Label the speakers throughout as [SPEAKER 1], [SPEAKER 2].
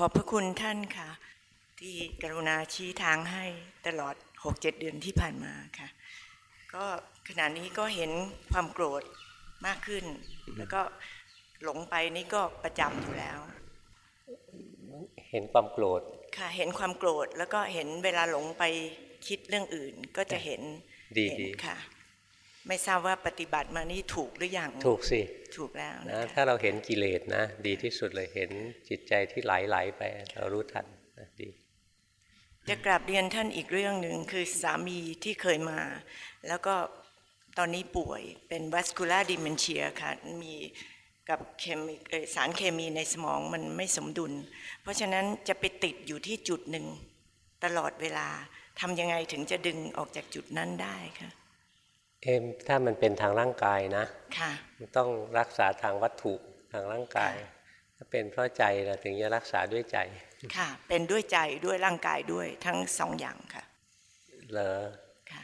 [SPEAKER 1] ขอบพระคุณท่านค่ะ ที่กรุณาชี้ทางให้ตลอด 6-7 เดือนที่ผ่านมาค่ะ ก็ขณะนี้ก็เห็นความโกรธมากขึ้น แล้วก็หลงไปนี่ก็ประจำอยู่แล้ว
[SPEAKER 2] เห็นความโกรธ
[SPEAKER 1] ค่ะเห็นความโกรธแล้วก็เห็นเวลาหลงไปคิดเรื่องอื่นก็จะเห็น
[SPEAKER 2] ดี
[SPEAKER 1] เห็น
[SPEAKER 2] ดี
[SPEAKER 1] ค่ะ ไม่ทราบว่าปฏิบัติมานี่ถูกหรือยัง
[SPEAKER 2] ถูกสิ
[SPEAKER 1] ถูกแล้วนะ
[SPEAKER 2] นะคะถ้าเราเห็นกิเลสนะ ดีที่สุดเลยเห็นจิตใจที่ไหลไหลๆไป เรารู้ทันนะดี
[SPEAKER 1] จะกราบเรียนท่านอีกเรื่องหนึ่งคือสามีที่เคยมา แล้วก็ตอนนี้ป่วยเป็น vascular dementia ค่ะ มีกับเคมีเอ่อสารเคมีในสมองมันไม่สมดุล เพราะฉะนั้นจะไปติดอยู่ที่จุดหนึ่ง ตลอดเวลาทำยังไงถึงจะดึงออกจากจุดนั้นได้คะ
[SPEAKER 2] เอ็มถ้ามันเป็นทางร่างกายนะ
[SPEAKER 1] ค่ะ
[SPEAKER 2] มันต้องรักษาทางวัตถุทางร่างกาย ถ้าเป็นเพราะใจเราถึงจะรักษาด้วยใจ
[SPEAKER 1] ค่ะ เป็นด้วยใจด้วยร่างกายด้วยทั้งสองอย่างค่ะ
[SPEAKER 2] เหรอ
[SPEAKER 1] ค่ะ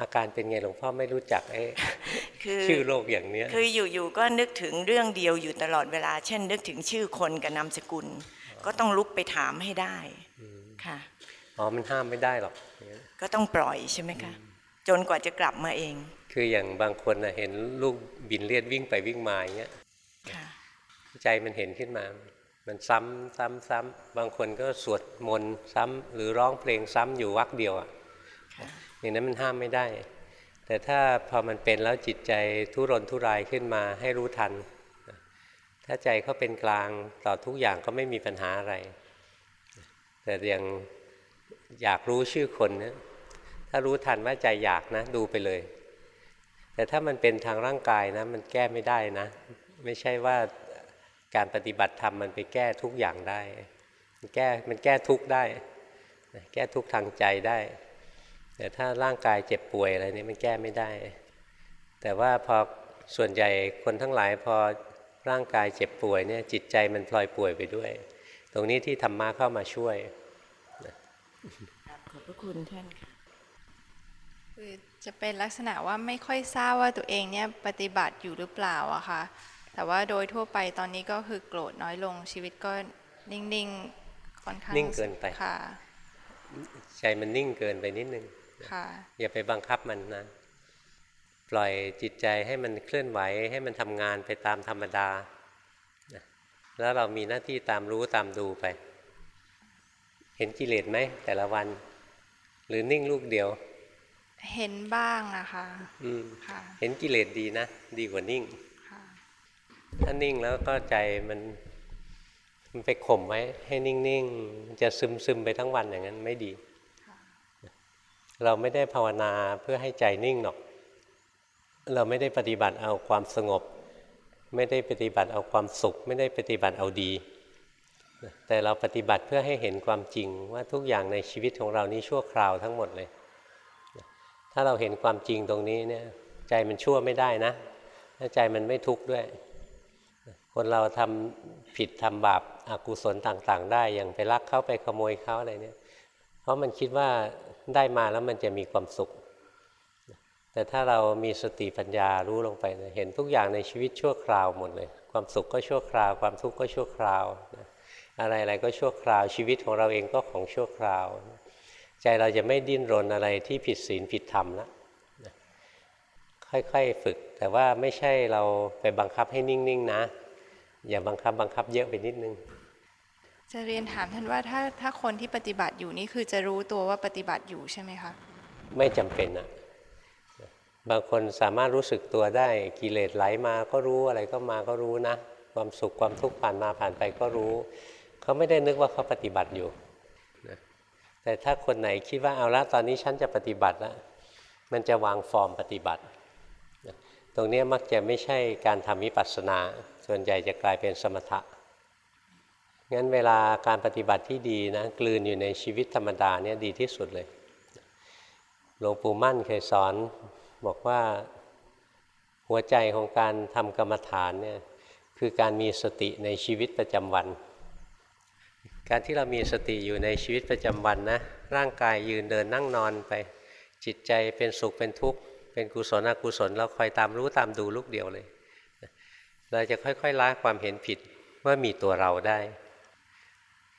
[SPEAKER 2] อาการเป็นไงหลวงพ่อไม่รู้จักไอ้
[SPEAKER 1] คือ
[SPEAKER 2] ชื่อโรคอย่างเนี้ย
[SPEAKER 1] คืออยู่ๆก็นึกถึงเรื่องเดียวอยู่ตลอดเวลา เช่น นึกถึงชื่อคนกับนามสกุล ก็ต้องลุกไปถามให้ได้ค่ะ
[SPEAKER 2] อ๋อมันห้ามไม่ได้หรอก
[SPEAKER 1] ก็ต้องปล่อยใช่ไหมคะ จนกว่าจะกลับมาเอง
[SPEAKER 2] คืออย่างบางคนนะเห็นลูกบินเลียดวิ่งไปวิ่งมาอย่างเงี้ย
[SPEAKER 1] ค่ะ
[SPEAKER 2] ใจมันเห็นขึ้นมา มันซ้ำซ้ำซ้ำบางคนก็สวดมนต์ซ้ำหรือร้องเพลงซ้ำอยู่วักเดียวอะ
[SPEAKER 1] ค่ะ
[SPEAKER 2] อย่างนั้นมันห้ามไม่ได้ แต่ถ้าพอมันเป็นแล้วจิตใจทุรนทุรายขึ้นมาให้รู้ทัน ถ้าใจเขาเป็นกลางต่อทุกอย่างก็ไม่มีปัญหาอะไร แต่อย่างอยากรู้ชื่อคนเนี่ยถ้ารู้ทันว่าใจอยากนะ ดูไปเลย แต่ถ้ามันเป็นทางร่างกายนะ มันแก้ไม่ได้นะ ไม่ใช่ว่าการปฏิบัติธรรมมันไปแก้ทุกอย่างได้ มันแก้มันแก้ทุกได้ แก้ทุกทางใจได้ แต่ถ้าร่างกายเจ็บป่วยอะไรนี่มันแก้ไม่ได้ แต่ว่าพอส่วนใหญ่คนทั้งหลายพอร่างกายเจ็บป่วยเนี่ยจิตใจมันพลอยป่วยไปด้วย ตรงนี้ที่ธรรมะเข้ามาช่วย
[SPEAKER 1] ขอบพระคุณท่านค่ะ
[SPEAKER 3] คือจะเป็นลักษณะว่าไม่ค่อยทราบว่าตัวเองเนี่ยปฏิบัติอยู่หรือเปล่าอะค่ะ แต่ว่าโดยทั่วไปตอนนี้ก็คือโกรธน้อยลงชีวิตก็นิ่งๆค่อนข้าง
[SPEAKER 2] นิ่งเกินไป
[SPEAKER 3] ค่ะ
[SPEAKER 2] ใจมันนิ่งเกินไปนิดนึง
[SPEAKER 3] ค่ะ
[SPEAKER 2] อย่าไปบังคับมันนะปล่อยจิตใจให้มันเคลื่อนไหวให้มันทำงานไปตามธรรมดานะแล้วเรามีหน้าที่ตามรู้ตามดูไป เห็นกิเลสไหมแต่ละวัน หรือนิ่งลูกเดียว
[SPEAKER 3] เห็นบ้างอะค่ะ
[SPEAKER 2] อืม
[SPEAKER 3] ค่ะ
[SPEAKER 2] เห็นกิเลสดีนะ ดีกว่านิ่ง
[SPEAKER 3] ค่ะ
[SPEAKER 2] ถ้านิ่งแล้วก็ใจมันมันไปข่มไว้ ให้นิ่งๆมันจะซึมซึมๆไปทั้งวันอย่างนั้นไม่ดี เราไม่ได้ภาวนาเพื่อให้ใจนิ่งหรอก เราไม่ได้ปฏิบัติเอาความสงบ ไม่ได้ปฏิบัติเอาความสุข ไม่ได้ปฏิบัติเอาดี แต่เราปฏิบัติเพื่อให้เห็นความจริงว่าทุกอย่างในชีวิตของเรานี้ชั่วคราวทั้งหมดเลย ถ้าเราเห็นความจริงตรงนี้เนี่ยใจมันชั่วไม่ได้นะใจมันไม่ทุกข์ด้วย คนเราทำผิดทำบาปอากุศลต่างๆ ได้ อย่างไปลักเขาไปขโมยเขาอะไรเนี่ย เพราะมันคิดว่าได้มาแล้วมันจะมีความสุข แต่ถ้าเรามีสติปัญญารู้ลงไปเเห็นทุกอย่างในชีวิตชั่วคราวหมดเลย ความสุขก็ชั่วคราว ความทุกข์ก็ชั่วคราวนะอะไรๆก็ชั่วคราว ชีวิตของเราเองก็ของชั่วคราว ใจเราจะไม่ดิ้นรนอะไรที่ผิดศีลผิดธรรมแล้วนะค่อยๆฝึก แต่ว่าไม่ใช่เราไปบังคับให้นิ่งๆนะ อย่าบังคับบังคับเยอะไปนิดนึง
[SPEAKER 3] จะเรียนถามท่านว่าถ้าถ้าคนที่ปฏิบัติอยู่นี่คือจะรู้ตัวว่าปฏิบัติอยู่ใช่ไหมคะ
[SPEAKER 2] ไม่จำเป็นอะบางคนสามารถรู้สึกตัวได้กิเลสไหลมาก็รู้อะไรก็มาก็รู้นะ ความสุขความทุกข์ผ่านมาผ่านไปก็รู้ เขาไม่ได้นึกว่าเขาปฏิบัติอยู่นะ แต่ถ้าคนไหนคิดว่าเอาละตอนนี้ฉันจะปฏิบัติแล้วมันจะวางฟอร์มปฏิบัติ ตรงนี้มักจะไม่ใช่การทำวิปัสสนา ส่วนใหญ่จะกลายเป็นสมถะงั้นเวลาการปฏิบัติที่ดีนะกลืนอยู่ในชีวิตธรรมดาเนี่ยดีที่สุดเลยหลวงปู่มั่นเคยสอนบอกว่าหัวใจของการทำกรรมฐานเนี่ยคือการมีสติในชีวิตประจำวัน การที่เรามีสติอยู่ในชีวิตประจำวันนะ ร่างกายยืนเดินนั่งนอนไป จิตใจเป็นสุขเป็นทุกข์ เป็นกุศลอกุศลเราคอยตามรู้ตามดูลูกเดียวเลย เราจะค่อยๆล้าความเห็นผิดว่ามีตัวเราได้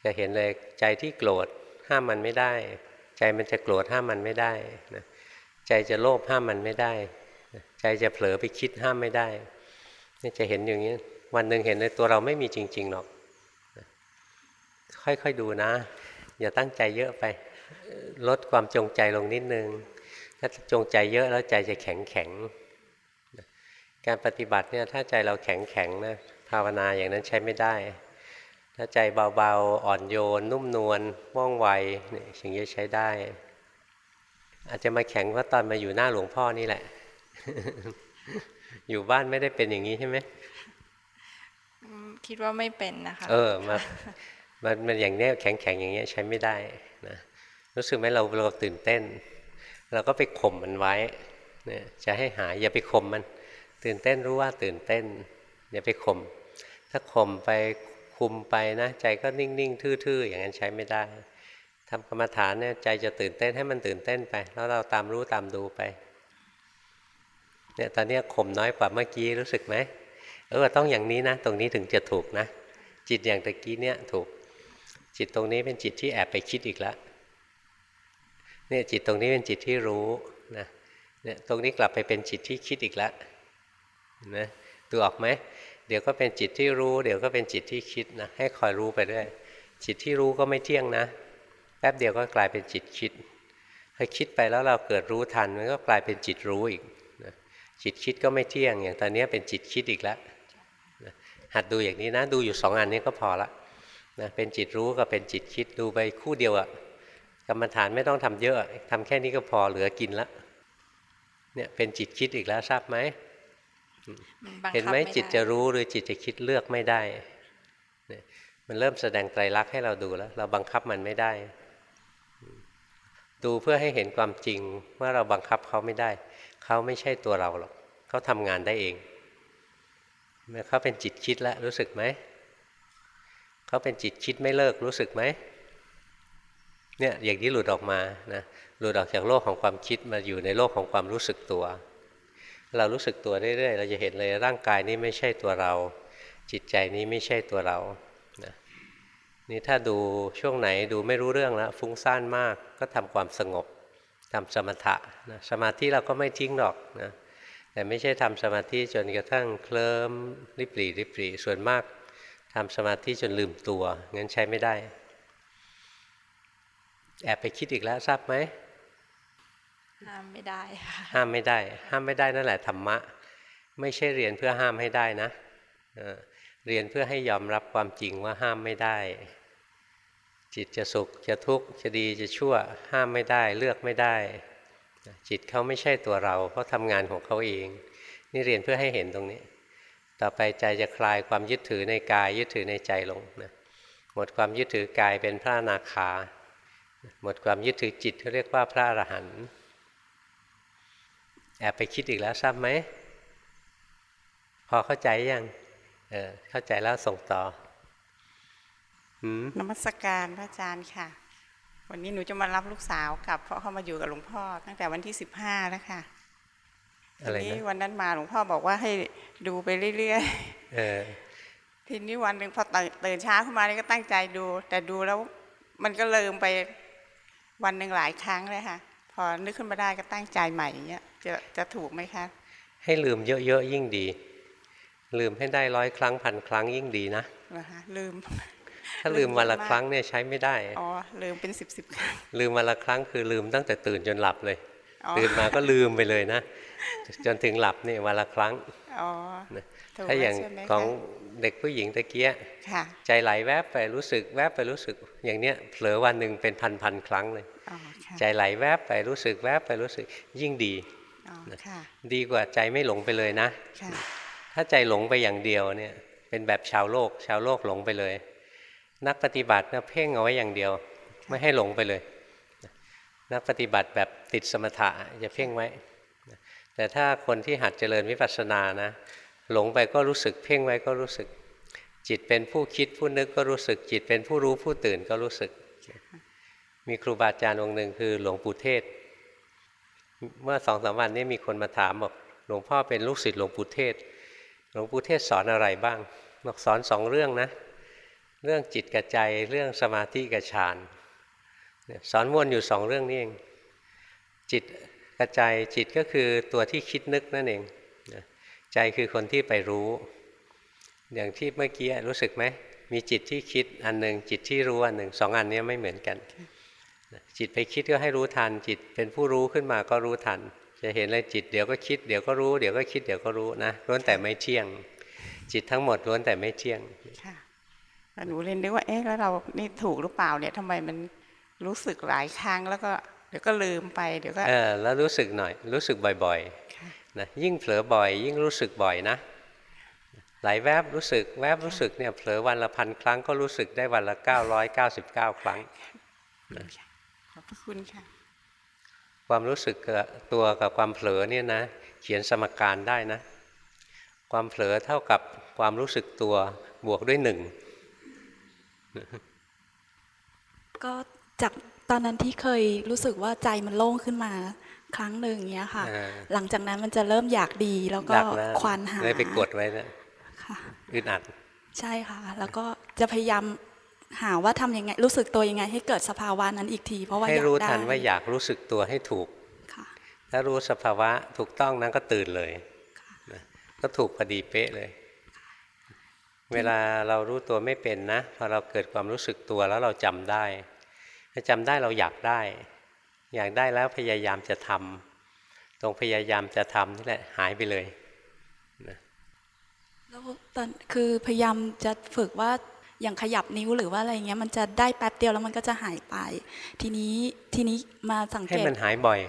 [SPEAKER 2] จะเห็นเลยใจที่โกรธห้ามมันไม่ได้ ใจมันจะโกรธห้ามมันไม่ได้นะใจจะโลภห้ามมันไม่ได้ ใจจะเผลอไปคิดห้ามไม่ได้นี่จะเห็นอย่างนี้วันหนึ่งเห็นเลยตัวเราไม่มีจริง ๆ หรอก ค่อยๆดูนะ อย่าตั้งใจเยอะไป ลดความจงใจลงนิดนึง ถ้าจงใจเยอะแล้วใจจะแข็งแข็งๆการปฏิบัติเนี่ยถ้าใจเราแข็งแข็งๆนะภาวนาอย่างนั้นใช้ไม่ได้ ถ้าใจเบาๆ อ่อนโยน นุ่มนวลว่องไวเนี่ยสิ่งนี้ใช้ได้ อาจจะมาแข็งว่าตอนมาอยู่หน้าหลวงพ่อนี่แหละ อยู่บ้านไม่ได้เป็นอย่างนี้ใช่ไหม
[SPEAKER 3] อืมคิดว่าไม่เป็นนะคะ
[SPEAKER 2] เออมา มันมันอย่างเนี้ยแข็งแข็งอย่างเงี้ยใช้ไม่ได้นะรู้สึกไหมเราเราตื่นเต้น เราก็ไปข่มมันไว้เนี่ยจะให้หายอย่าไปข่มมัน ตื่นเต้นรู้ว่าตื่นเต้น อย่าไปข่มถ้าข่มไปคุมไปนะใจก็นิ่งๆทื่อๆ อย่างนั้นใช้ไม่ได้ทำกรรมฐานเนี่ยใจจะตื่นเต้นให้มันตื่นเต้นไป แล้วเราตามรู้ตามดูไปเนี่ยตอนนี้ข่มน้อยกว่าเมื่อกี้รู้สึกไหมเออต้องอย่างนี้นะ ตรงนี้ถึงจะถูกนะ จิตอย่างตะกี้เนี่ยถูก จิตตรงนี้เป็นจิตที่แอบไปคิดอีกแล้วเนี่ยจิตตรงนี้เป็นจิตที่รู้นะเนี่ยตรงนี้กลับไปเป็นจิตที่คิดอีกแล้วเห็นะดูออกไหมเดี๋ยวก็เป็นจิตที่รู้ เดี๋ยวก็เป็นจิตที่คิดนะให้คอยรู้ไปด้วยจิตที่รู้ก็ไม่เที่ยงนะ แป๊บเดียวก็กลายเป็นจิตคิดพอคิดไปแล้วเราเกิดรู้ทันมันก็กลายเป็นจิตรู้อีกนะจิตคิดก็ไม่เที่ยงอย่างตอนนี้เป็นจิตคิดอีกแล้วหัดดูอย่างนี้นะ ดูอยู่สองอันนี้ก็พอละ นะเป็นจิตรู้กับเป็นจิตคิดดูไปคู่เดียวอะกรรมฐานไม่ต้องทำเยอะทำแค่นี้ก็พอเหลือกินละเนี่ยเป็นจิตคิดอีกแล้วทราบไหม
[SPEAKER 3] มันบังคับ
[SPEAKER 2] เห็นไหม
[SPEAKER 3] ด้
[SPEAKER 2] จิตจะรู้หรือจิตจะคิดเลือกไม่ได้เนี่ยมันเริ่มแสดงไตรลักษณ์ให้เราดูแล้ว เราบังคับมันไม่ได้ ดูเพื่อให้เห็นความจริงว่าเราบังคับเขาไม่ได้ เขาไม่ใช่ตัวเราหรอกเขาทำงานได้เองเมื่อเขาเป็นจิตคิดแล้วรู้สึกไหม เขาเป็นจิตคิดไม่เลิกรู้สึกไหมเนี่ยอย่างที่หลุดออกมานะหลุดออกจากโลกของความคิดมาอยู่ในโลกของความรู้สึกตัว เรารู้สึกตัวเรื่อยๆเราจะเห็นเลยร่างกายนี้ไม่ใช่ตัวเรา จิตใจนี้ไม่ใช่ตัวเรานะนี่ถ้าดูช่วงไหนดูไม่รู้เรื่องแล้วฟุ้งซ่านมากก็ทำความสงบทำสมถะนะสมาธิเราก็ไม่ทิ้งหรอกนะแต่ไม่ใช่ทำสมาธิจนกระทั่งเคลิ้มริบหรี่ริบหรี่ส่วนมาก ทำสมาธิจนลืมตัวงั้นใช้ไม่ได้ แอบไปคิดอีกแล้วทราบไหม
[SPEAKER 3] ห้ามไม่ได้ค่ะ
[SPEAKER 2] ห้ามไม่ได้ ห้ามไม่ได้นั่นแหละธรรมะ ไม่ใช่เรียนเพื่อห้ามให้ได้นะเออเรียนเพื่อให้ยอมรับความจริงว่าห้ามไม่ได้ จิตจะสุขจะทุกข์จะดีจะชั่ว ห้ามไม่ได้ เลือกไม่ได้ จิตเขาไม่ใช่ตัวเราเขาทำงานของเขาเอง นี่เรียนเพื่อให้เห็นตรงนี้ ต่อไปใจจะคลายความยึดถือในกายยึดถือในใจลงนะหมดความยึดถือกายเป็นพระนาคา หมดความยึดถือจิตเขาเรียกว่าพระอรหันต์แอบไปคิดอีกแล้วทราบไหม พอเข้าใจยังเออเข้าใจแล้วส่งต่อ
[SPEAKER 4] นมัสการพระอาจารย์ค่ะ วันนี้หนูจะมารับลูกสาวกลับเพราะเขามาอยู่กับหลวงพ่อ ตั้งแต่วันที่สิบห้าแล้วค่ะ
[SPEAKER 2] อะไร
[SPEAKER 4] ทีนี้
[SPEAKER 2] นะ
[SPEAKER 4] วันนั้นมาหลวงพ่อบอกว่าให้ดูไปเรื่อย
[SPEAKER 2] เออ
[SPEAKER 4] ๆทีนี้วันหนึ่งพอตื่นตื่นเช้าขึ้นมานี่ก็ตั้งใจดู แต่ดูแล้วมันก็เลิมไปวันหนึ่งหลายครั้งเลยค่ะ พอนึกขึ้นมาได้ก็ตั้งใจใหม่อย่างเงี้ยจะจะถูกไหมคะ
[SPEAKER 2] ให้ลืมเยอะๆยิ่งดี ลืมให้ได้ร้อยครั้งพันครั้งยิ่งดีนะ
[SPEAKER 4] เหรอคะลืม
[SPEAKER 2] ถ้าลืมวันละครั้งเนี่ยใช้ไม่ได้
[SPEAKER 4] อ๋อลืมเป็นสิบสิบครั้ง
[SPEAKER 2] ลืมวันละครั้งคือลืมตั้งแต่ตื่นจนหลับเลย
[SPEAKER 4] อ๋อ
[SPEAKER 2] ตื่นมาก็ลืมไปเลยนะ จนถึงหลับนี่วันละครั้ง
[SPEAKER 4] อ๋อ
[SPEAKER 2] นะ
[SPEAKER 4] ถูก
[SPEAKER 2] ถ้าอย่าง
[SPEAKER 4] แล้วใช่ไหมคะ
[SPEAKER 2] ของเด็กผู้หญิงตะเกีย
[SPEAKER 4] ค่ะ
[SPEAKER 2] ใจไหลแวบไปรู้สึกแวบไปรู้สึก อย่างเนี้ยเผลอวันหนึ่งเป็นพันพันๆครั้งเลย
[SPEAKER 4] อ๋อค่ะ
[SPEAKER 2] ใจไหลแวบไปรู้สึกแวบไปรู้สึกยิ่งดี
[SPEAKER 4] อ๋อค่ะ
[SPEAKER 2] ดีกว่าใจไม่หลงไปเลยนะ
[SPEAKER 4] ค่ะ
[SPEAKER 2] ถ้าใจหลงไปอย่างเดียวเนี่ยเป็นแบบชาวโลก ชาวโลกหลงไปเลย นักปฏิบัติเนี่ยเพ่งเอาไว้อย่างเดียว ไม่ให้หลงไปเลย นักปฏิบัติแบบติดสมถะอย่าเพ่งไว้ แต่ถ้าคนที่หัดเจริญวิปัสสนานะ หลงไปก็รู้สึกเพ่งไว้ก็รู้สึก จิตเป็นผู้คิดผู้นึกก็รู้สึก จิตเป็นผู้รู้ผู้ตื่นก็รู้สึก มีครูบาอาจารย์องค์หนึ่งคือหลวงปู่เทศ เมื่อสองสามวันนี้มีคนมาถามบอกหลวงพ่อเป็นลูกศิษย์หลวงปู่เทศ หลวงปู่เทศสอนอะไรบ้างบอกสอนสองเรื่องนะ เรื่องจิตกับใจ เรื่องสมาธิกับฌาน สอนวนอยู่สองเรื่องนี้เอง จิตกับใจจิตก็คือตัวที่คิดนึกนั่นเองใจคือคนที่ไปรู้ อย่างที่เมื่อกี้รู้สึกไหมมีจิตที่คิดอันหนึ่งจิตที่รู้อันหนึ่งสองอันนี้ไม่เหมือนกัน จิตไปคิดก็ให้รู้ทัน จิตเป็นผู้รู้ขึ้นมาก็รู้ทัน จะเห็นเลยจิตเดี๋ยวก็คิดเดี๋ยวก็รู้เดี๋ยวก็คิดเดี๋ยวก็รู้นะล้วนแต่ไม่เที่ยง จิตทั้งหมดล้วนแต่ไม่เที่ยง
[SPEAKER 4] ค่ะหนูเรียนนึกว่าเอ๊ะแล้วเรานี่ถูกหรือเปล่าเนี่ยทำไมมัน รู้สึกหลายครั้งแล้วก็เดี๋ยวก็ลืมไปเดี๋ยวก็
[SPEAKER 2] เออแล้วรู้สึกหน่อย รู้สึกบ่อย
[SPEAKER 4] ค่ะ
[SPEAKER 2] ๆนะยิ่งเผลอบ่อย ยิ่งรู้สึกบ่อยนะหลายแวบรู้สึกแวบรู้สึกเนี่ยเผลอวันละพันครั้งก็รู้สึกได้วันละ999ครั้ง
[SPEAKER 4] ขอบพระคุณค่ะ
[SPEAKER 2] ความรู้สึกกับตัวกับความเผลอเนี่ยนะเขียนสมการได้นะ ความเผลอเท่ากับความรู้สึกตัวบวกด้วยหนึ่ง
[SPEAKER 5] ก็ จากตอนนั้นที่เคยรู้สึกว่าใจมันโล่งขึ้นมาครั้งหนึ่งเนี้ยค่ะ
[SPEAKER 2] อ่า
[SPEAKER 5] หลังจากนั้นมันจะเริ่มอยากดีแล้วก็
[SPEAKER 2] ดักนะ
[SPEAKER 5] ควานหา
[SPEAKER 2] เลยไปกดไว้นะ
[SPEAKER 5] ค่ะ
[SPEAKER 2] อึดอัด
[SPEAKER 5] ใช่ค่ะ แล้วก็จะพยายามหาว่าทำยังไง รู้สึกตัวยังไง ให้เกิดสภาวะนั้นอีกที เพราะว่า
[SPEAKER 2] ให้
[SPEAKER 5] อยาก
[SPEAKER 2] รู้
[SPEAKER 5] ได้
[SPEAKER 2] ทันว่าอยากรู้สึกตัวให้ถูก
[SPEAKER 5] ค่ะ
[SPEAKER 2] ถ้ารู้สภาวะถูกต้องนั้นก็ตื่นเลยนะก็ถูกพอดีเป๊ะเลย เวลาเรารู้ตัวไม่เป็นนะพอเราเกิดความรู้สึกตัวแล้วเราจำได้ ถ้าจำได้เราอยากได้ อยากได้แล้วพยายามจะทำตรงพยายามจะทำนี่แหละหายไปเลย
[SPEAKER 5] แล้วตอนคือพยายามจะฝึกว่าอย่างขยับนิ้วหรือว่าอะไรเงี้ยมันจะได้แป๊บเดียวแล้วมันก็จะหายไป ทีนี้ทีนี้มาสัง
[SPEAKER 2] ให้
[SPEAKER 5] เกต
[SPEAKER 2] มันหายบ่อย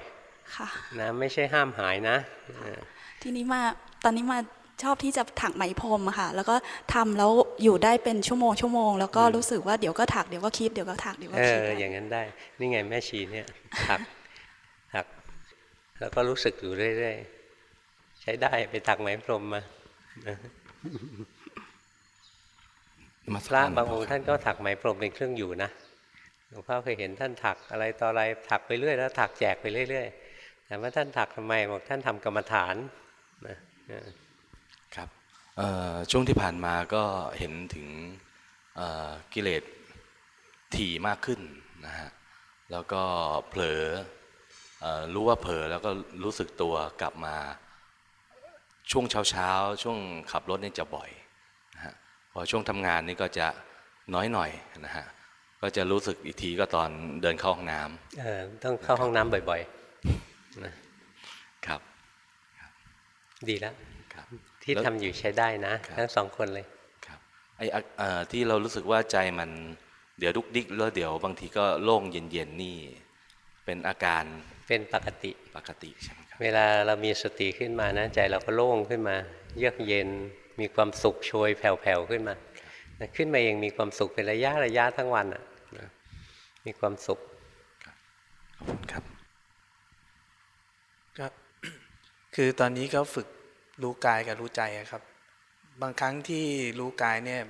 [SPEAKER 5] ค่ะ
[SPEAKER 2] นะไม่ใช่ห้ามหายนะเออ
[SPEAKER 5] ทีนี้มาตอนนี้มา ชอบที่จะถักไหมพรมอะค่ะ แล้วก็ทำแล้วอยู่ได้เป็นชั่วโมงชั่วโมงแล้วก็รู้สึกว่าเดี๋ยวก็ถักเดี๋ยวก็คิดเดี๋ยวก็ถักเดี๋ยวก็
[SPEAKER 2] เอ
[SPEAKER 5] คิด
[SPEAKER 2] ออย่างนั้นได้ นี่ไงแม่ชีเนี่ยถักถัก แล้วก็รู้สึกอยู่เรื่อยๆใช้ได้ไปถักไหมพรมมา
[SPEAKER 6] มา
[SPEAKER 2] พระบางองค์ท่านก็ถักไหมพรมเป็นเครื่องอยู่นะหลวงพ่อเคยเห็นท่านถักอะไรต่ออะไรถักไปเรื่อยแล้วถักแจกไปเรื่อยๆแต่ว่าท่านถักทำไมบอกท่านทำกรรมฐานนะเออ
[SPEAKER 6] ครับเอ่อช่วงที่ผ่านมาก็เห็นถึงเอ่อกิเลสถี่มากขึ้นนะฮะแล้วก็เผลอเอ่อรู้ว่าเผลอแล้วก็รู้สึกตัวกลับมาช่วงเช้าเช้าๆช่วงขับรถนี่จะบ่อยนะฮะพอช่วงทำงานนี่ก็จะน้อยหน่อยนะฮะก็จะรู้สึกอีกทีก็ตอนเดินเข้าห้องน้ำ
[SPEAKER 2] เออต้องเข้าห้องน้ำบ่อยๆนะครับดีแล้ว
[SPEAKER 6] ครับ
[SPEAKER 2] ที่
[SPEAKER 6] แล้ว
[SPEAKER 2] ทำอยู่ใช้ได้นะ
[SPEAKER 6] ครับ
[SPEAKER 2] ทั้งสองคนเลย
[SPEAKER 6] ครับไอ้อะเอ่อที่เรารู้สึกว่าใจมันเดี๋ยวดุกดิกแล้วเดี๋ยวบางทีก็โล่งเย็นๆนี่ เป็นอาการ
[SPEAKER 2] เป็นปกติ
[SPEAKER 6] ปกติใช่ไหมครับ
[SPEAKER 2] เวลาเรามีสติขึ้นมานะใจเราก็โล่งขึ้นมา เยือกเย็นมีความสุขโชยแผ่วๆขึ้นมานะขึ้นมาเองมีความสุขเป็นระยะระยะทั้งวันอะนะมีความสุข
[SPEAKER 6] ขอบคุณครับ
[SPEAKER 7] ก็คือตอนนี้ก็ฝึก รู้กายกับรู้ใจอะครับ บางครั้งที่รู้กายเนี่ย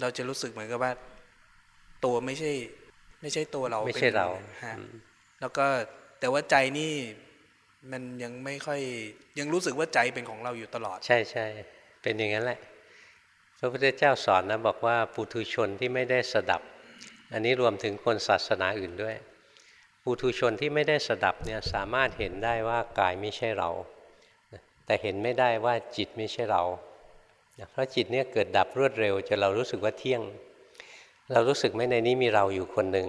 [SPEAKER 7] เราจะรู้สึกเหมือนกับว่า ตัวไม่ใช่ ไม่ใช่ตัวเรา
[SPEAKER 2] ไม่ใช่เรา
[SPEAKER 7] ป็นฮะ
[SPEAKER 2] อืม
[SPEAKER 7] แล้วก็แต่ว่าใจนี่มันยังไม่ค่อย ยังรู้สึกว่าใจเป็นของเราอยู่ตลอด
[SPEAKER 2] ใช่ใช่เป็นอย่างนั้นแหละพระพุทธเจ้าสอนนะบอกว่าปุถุชนที่ไม่ได้สดับ อันนี้รวมถึงคนศาสนาอื่นด้วยปุถุชนที่ไม่ได้สดับเนี่ยสามารถเห็นได้ว่ากายไม่ใช่เรา แต่เห็นไม่ได้ว่าจิตไม่ใช่เรา เพราะจิตเนี่ยเกิดดับรวดเร็วจนเรารู้สึกว่าเที่ยง เรารู้สึกไหมในนี้มีเราอยู่คนหนึ่ง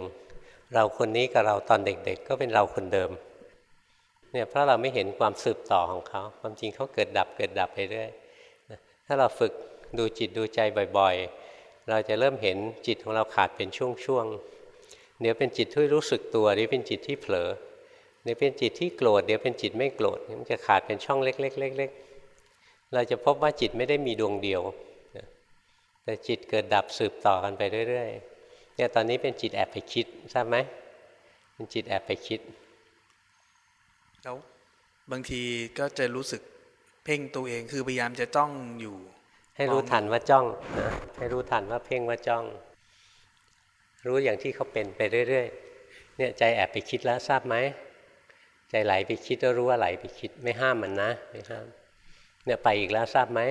[SPEAKER 2] เราคนนี้กับเราตอนเด็กๆ ก็เป็นเราคนเดิม เนี่ยเพราะเราไม่เห็นความสืบต่อของเขา ความจริงเขาเกิดดับเกิดดับไปเรื่อย ถ้าเราฝึกดูจิตดูใจบ่อยๆ เราจะเริ่มเห็นจิตของเราขาดเป็นช่วงๆ เดี๋ยวเป็นจิตที่รู้สึกตัวเดี๋ยวเป็นจิตที่เผลอ เดี๋ยวเป็นจิตที่โกรธเดี๋ยวเป็นจิตไม่โกรธมันจะขาดเป็นช่องเล็กๆเล็กๆเราจะพบว่าจิตไม่ได้มีดวงเดียวนะแต่จิตเกิดดับสืบต่อกันไปเรื่อยๆเนี่ยตอนนี้เป็นจิตแอบไปคิดทราบไหมเป็นจิตแอบไปคิด
[SPEAKER 7] แล้วบางทีก็จะรู้สึกเพ่งตัวเองคือพยายามจะจ้องอยู่
[SPEAKER 2] ให้รู้
[SPEAKER 7] มอง
[SPEAKER 2] ทันว่าจ้องนะให้รู้ทันว่าเพ่งว่าจ้อง รู้อย่างที่เขาเป็นไปเรื่อยๆเนี่ยใจแอบไปคิดแล้วทราบไหม ใจไหลไปคิดก็รู้ว่าไหลไปคิด ไม่ห้ามมันนะ ไม่ห้าม เนี่ยไปอีกแล้วทราบไหม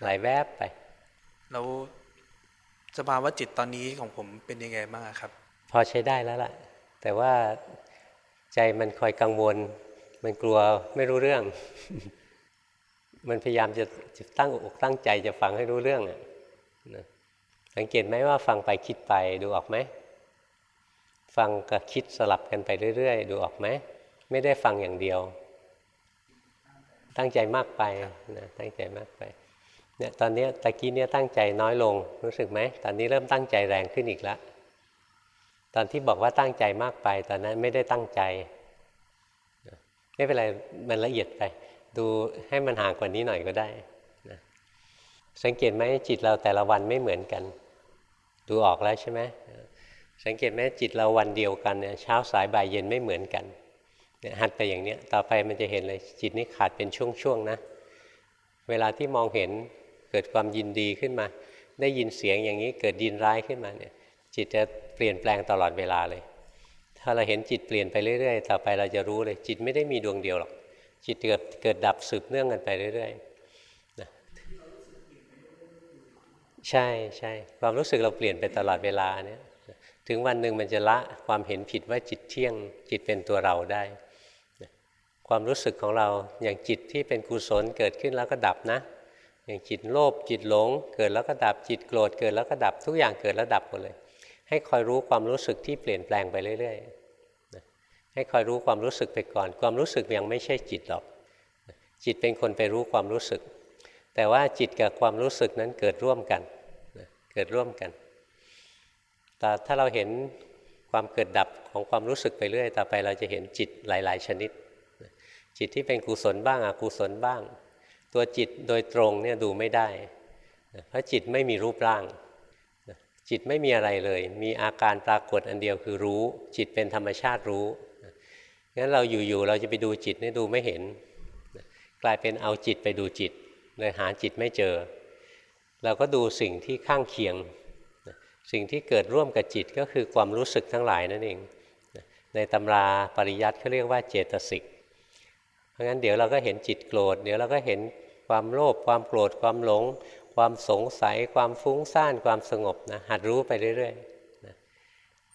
[SPEAKER 2] ไหลแวบไป
[SPEAKER 7] แล้วสภาวะจิตตอนนี้ของผมเป็นยังไงบ้างครับ
[SPEAKER 2] พอใช้ได้แล้วล่ะ แต่ว่าใจมันคอยกังวล มันกลัวไม่รู้เรื่อง มันพยายามจะจะตั้งอกตั้งใจจะฟังให้รู้เรื่องอะนะสังเกตไหมว่าฟังไปคิดไปดูออกไหมฟังกับคิดสลับกันไปเรื่อย ๆ ดูออกไหม ไม่ได้ฟังอย่างเดียว ตั้งใจมากไปนะตั้งใจมากไปเนี่ยตอนนี้ตะกี้เนี่ยตั้งใจน้อยลงรู้สึกไหมตอนนี้เริ่มตั้งใจแรงขึ้นอีกแล้วตอนที่บอกว่าตั้งใจมากไป ตอนนั้นไม่ได้ตั้งใจไม่เป็นไรมันละเอียดไป ดูให้มันห่างกว่านี้หน่อยก็ได้นะสังเกตไหมจิตเราแต่ละวันไม่เหมือนกัน ดูออกแล้วใช่ไหมสังเกตไหมจิตเราวันเดียวกันเนี่ยเช้าสายบ่ายเย็นไม่เหมือนกัน เนี่ยหัดไปอย่างเนี้ยต่อไปมันจะเห็นเลยจิตนี้ขาดเป็นช่วงๆนะ เวลาที่มองเห็นเกิดความยินดีขึ้นมา ได้ยินเสียงอย่างนี้เกิดยินร้ายขึ้นมาเนี่ยจิตจะเปลี่ยนแปลงตลอดเวลาเลย ถ้าเราเห็นจิตเปลี่ยนไปเรื่อยๆ ต่อไปเราจะรู้เลยจิตไม่ได้มีดวงเดียวหรอก จิตเกิดเกิดดับสืบเนื่องกันไปเรื่อยๆนะใช่ใช่ความรู้สึกเราเปลี่ยนไปตลอดเวลาเนี่ยถึงวันหนึ่งมันจะละความเห็นผิดว่าจิตเที่ยงจิตเป็นตัวเราได้ ความรู้สึกของเราอย่างจิตที่เป็นกุศลเกิดขึ้นแล้วก็ดับนะ อย่างจิตโลภจิตหลง เกิดแล้วก็ดับจิตโกรธเกิดแล้วก็ดับทุกอย่างเกิดแล้วดับหมดเลย ให้คอยรู้ความรู้สึกที่เปลี่ยนแปลงไปเรื่อยๆให้คอยรู้ความรู้สึกไปก่อน ความรู้สึกยังไม่ใช่จิตหรอก จิตเป็นคนไปรู้ความรู้สึก แต่ว่าจิตกับความรู้สึกนั้นเกิดร่วมกันเกิดร่วมกันแต่ถ้าเราเห็นความเกิดดับของความรู้สึกไปเรื่อย ต่อไปเราจะเห็นจิตหลาย ๆ ชนิด จิตที่เป็นกุศลบ้างอกุศลบ้าง ตัวจิตโดยตรงเนี่ยดูไม่ได้เพราะจิตไม่มีรูปร่าง จิตไม่มีอะไรเลย มีอาการปรากฏอันเดียวคือรู้ จิตเป็นธรรมชาติรู้งั้นเราอยู่ๆเราจะไปดูจิตเนี่ยดูไม่เห็น กลายเป็นเอาจิตไปดูจิตเลยหาจิตไม่เจอ เราก็ดูสิ่งที่ข้างเคียง สิ่งที่เกิดร่วมกับจิตก็คือความรู้สึกทั้งหลายนั่นเอง ในตำราปริยัติเขาเรียกว่าเจตสิก ราะงั้นเดี๋ยวเราก็เห็นจิตโกรธ เดี๋ยวเราก็เห็นความโลภความโกรธความหลง ความสงสัย ความฟุ้งซ่านความสงบนะหัดรู้ไปเรื่อยๆนะ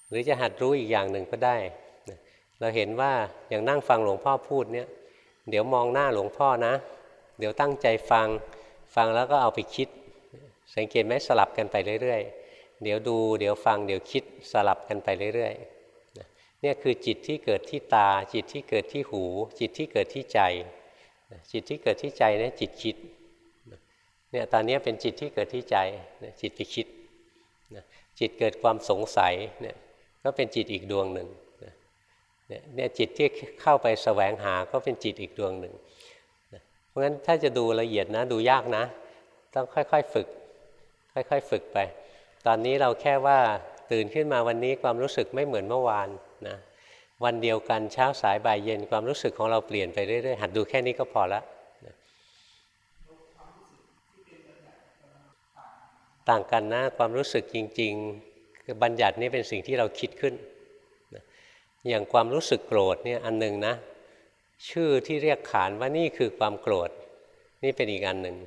[SPEAKER 2] หรือจะหัดรู้อีกอย่างหนึ่งก็ได้นะเราเห็นว่าอย่างนั่งฟังหลวงพ่อพูดเนี่ยเดี๋ยวมองหน้าหลวงพ่อนะ เดี๋ยวตั้งใจฟังฟังแล้วก็เอาไปคิด สังเกตไหมสลับกันไปเรื่อยๆ เดี๋ยวดู เดี๋ยวฟังเดี๋ยวคิดสลับกันไปเรื่อยๆ เนี่ยคือจิตที่เกิดที่ตา จิตที่เกิดที่หู จิตที่เกิดที่ใจ จิตที่เกิดที่ใจเนี่ยจิตคิดเนี่ยตอนนี้เป็นจิตที่เกิดที่ใจจิตไปคิดจิตเกิดความสงสัยเนี่ยก็เป็นจิตอีกดวงหนึ่งเนี่ยจิตที่เข้าไปแสวงหาก็เป็นจิตอีกดวงหนึ่งเพราะฉะนั้นถ้าจะดูละเอียดนะดูยากนะ ต้องค่อยๆฝึก ค่อยๆฝึกไป ตอนนี้เราแค่ว่าตื่นขึ้นมาวันนี้ความรู้สึกไม่เหมือนเมื่อวาน นะวันเดียวกันเช้าสายบ่ายเย็นความรู้สึกของเราเปลี่ยนไปเรื่อยๆหัดดูแค่นี้ก็พอละนะต่างกันนะความรู้สึกจริงๆคือบัญญัตินี่เป็นสิ่งที่เราคิดขึ้นนะอย่างความรู้สึกโกรธเนี่ยอันหนึ่งนะ ชื่อที่เรียกขานว่านี่คือความโกรธ นี่เป็นอีกอันหนึ่ง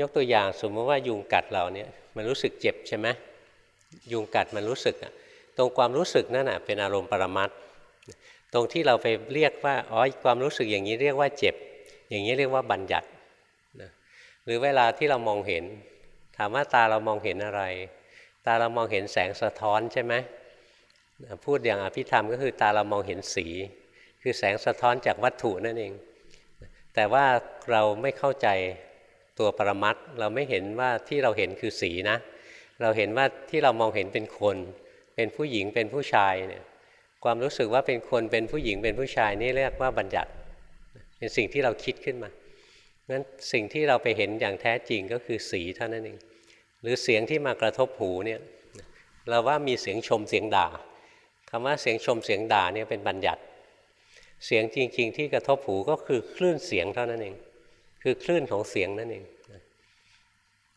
[SPEAKER 2] ยกตัวอย่างสมมติว่ายุงกัดเราเนี่ยมันรู้สึกเจ็บใช่ไหมยุงกัดมันรู้สึกอะ ตรงความรู้สึกนั่นเป็นอารมณ์ปรมัตตรงที่เราไปเรียกว่าอ๋อความรู้สึกอย่างนี้เรียกว่าเจ็บ อย่างนี้เรียกว่าบัญญัตินะหรือเวลาที่เรามองเห็น ถามว่าตาเรามองเห็นอะไร ตาเรามองเห็นแสงสะท้อนใช่ไหมพูดอย่างอภิธรรมก็คือตาเรามองเห็นสี คือแสงสะท้อนจากวัตถุนั่นเอง แต่ว่าเราไม่เข้าใจตัวปรมัตเราไม่เห็นว่าที่เราเห็นคือสีนะ เราเห็นว่าที่เรามองเห็นเป็นคน เป็นผู้หญิงเป็นผู้ชายเนี่ยความรู้สึกว่าเป็นคนเป็นผู้หญิงเป็นผู้ชายนี่เรียกว่าบัญญัติเป็นสิ่งที่เราคิดขึ้นมางั้นสิ่งที่เราไปเห็นอย่างแท้จริงก็คือสีเท่านั้นเองหรือเสียงที่มากระทบหูเนี่ยเราว่ามีเสียงชมเสียงด่าคำว่าเสียงชมเสียงด่าเนี่ยเป็นบัญญัติ เสียงจริง ๆ ที่กระทบหูก็คือคลื่นเสียงเท่านั้นเอง คือคลื่นของเสียงนั่นเอง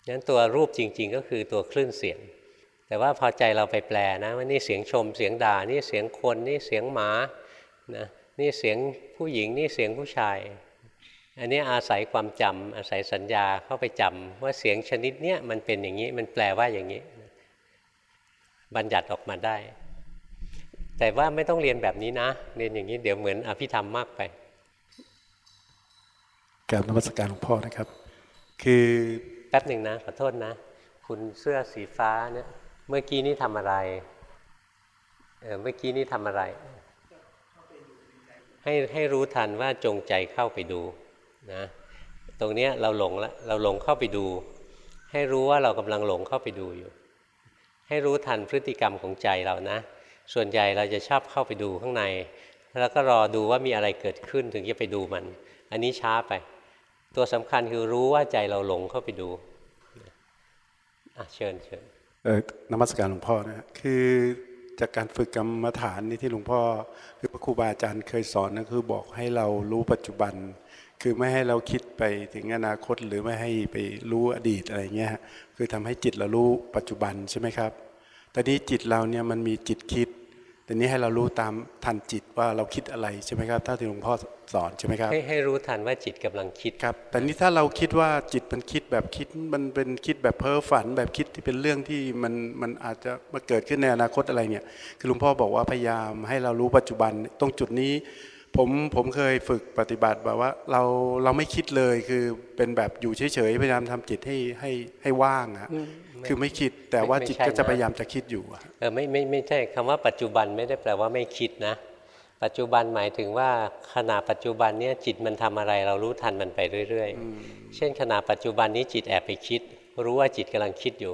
[SPEAKER 2] งั้นตัวรูปจริง ๆ ก็คือตัวคลื่นเสียง แต่ว่าพอใจเราไปแปลนะว่านี่เสียงชมเสียงด่านี่เสียงคนนี่เสียงหมานะนี่เสียงผู้หญิงนี่เสียงผู้ชาย อันนี้อาศัยความจำอาศัยสัญญาเข้าไปจำว่าเสียงชนิดเนี้ยมันเป็นอย่างนี้มันแปลว่าอย่างนี้ บัญญัติออกมาได้ แต่ว่าไม่ต้องเรียนแบบนี้นะ เรียนอย่างนี้เดี๋ยวเหมือนอภิธรรมมากไป
[SPEAKER 8] กราบนมัสการหลวงพ่อนะครับ คือ
[SPEAKER 2] แป๊บหนึ่งนะขอโทษนะ คุณเสื้อสีฟ้าเนี่ย เมื่อกี้นี่ทำอะไรเออเมื่อกี้นี่ทำอะไร ให้ให้รู้ทันว่าจงใจเข้าไปดูนะตรงเนี้ยเราหลงละเราหลงเข้าไปดู ให้รู้ว่าเรากำลังหลงเข้าไปดูอยู่ ให้รู้ทันพฤติกรรมของใจเรานะ ส่วนใหญ่เราจะชอบเข้าไปดูข้างใน แล้วก็รอดูว่ามีอะไรเกิดขึ้นถึงจะไปดูมัน อันนี้ช้าไป ตัวสำคัญคือรู้ว่าใจเราหลงเข้าไปดูอะเชิญเชิญ
[SPEAKER 8] เออนมัสการหลวงพ่อนะคือจากการฝึกกรรมฐานนี่ที่หลวงพ่อหรือพระครูบาอาจารย์เคยสอนนะคือบอกให้เรารู้ปัจจุบัน คือไม่ให้เราคิดไปถึงอนาคตหรือไม่ให้ไปรู้อดีตอะไรเงี้ยคือทำให้จิตเรารู้ปัจจุบันใช่ไหมครับแต่นี้จิตเราเนี่ยมันมีจิตคิด แต่นี้ให้เรารู้ตามทันจิตว่าเราคิดอะไรใช่ไหมครับ ถ้าที่หลวงพ่อสอนใช่ไหมครับ
[SPEAKER 2] ให้ให้รู้ทันว่าจิตกำลังคิด
[SPEAKER 8] ครับ แต่นี้ถ้าเราคิดว่าจิตมันคิดแบบคิดมันเป็นคิดแบบเพ้อฝัน แบบคิดที่เป็นเรื่องที่มันมันอาจจะมาเกิดขึ้นในอนาคตอะไรเนี่ย คือหลวงพ่อบอกว่าพยายามให้เรารู้ปัจจุบันตรงจุดนี้ ผมผมเคยฝึกปฏิบัติแบบว่าเราเราไม่คิดเลยคือเป็นแบบอยู่เฉยๆพยายามทำจิตให้ให้ให้ว่างอะคือไม่คิดแต่ว่าจิตก็จะพยายามจะคิดอยู่อะ
[SPEAKER 2] เออไม่ไม่ไม่ใช่คำว่าปัจจุบันไม่ได้แปลว่าไม่คิดนะ ปัจจุบันหมายถึงว่าขณะปัจจุบันเนี้ยจิตมันทำอะไรเรารู้ทันมันไปเรื่อย ๆ เช่นขณะปัจจุบันนี้จิตแอบไปคิด รู้ว่าจิตกำลังคิดอยู่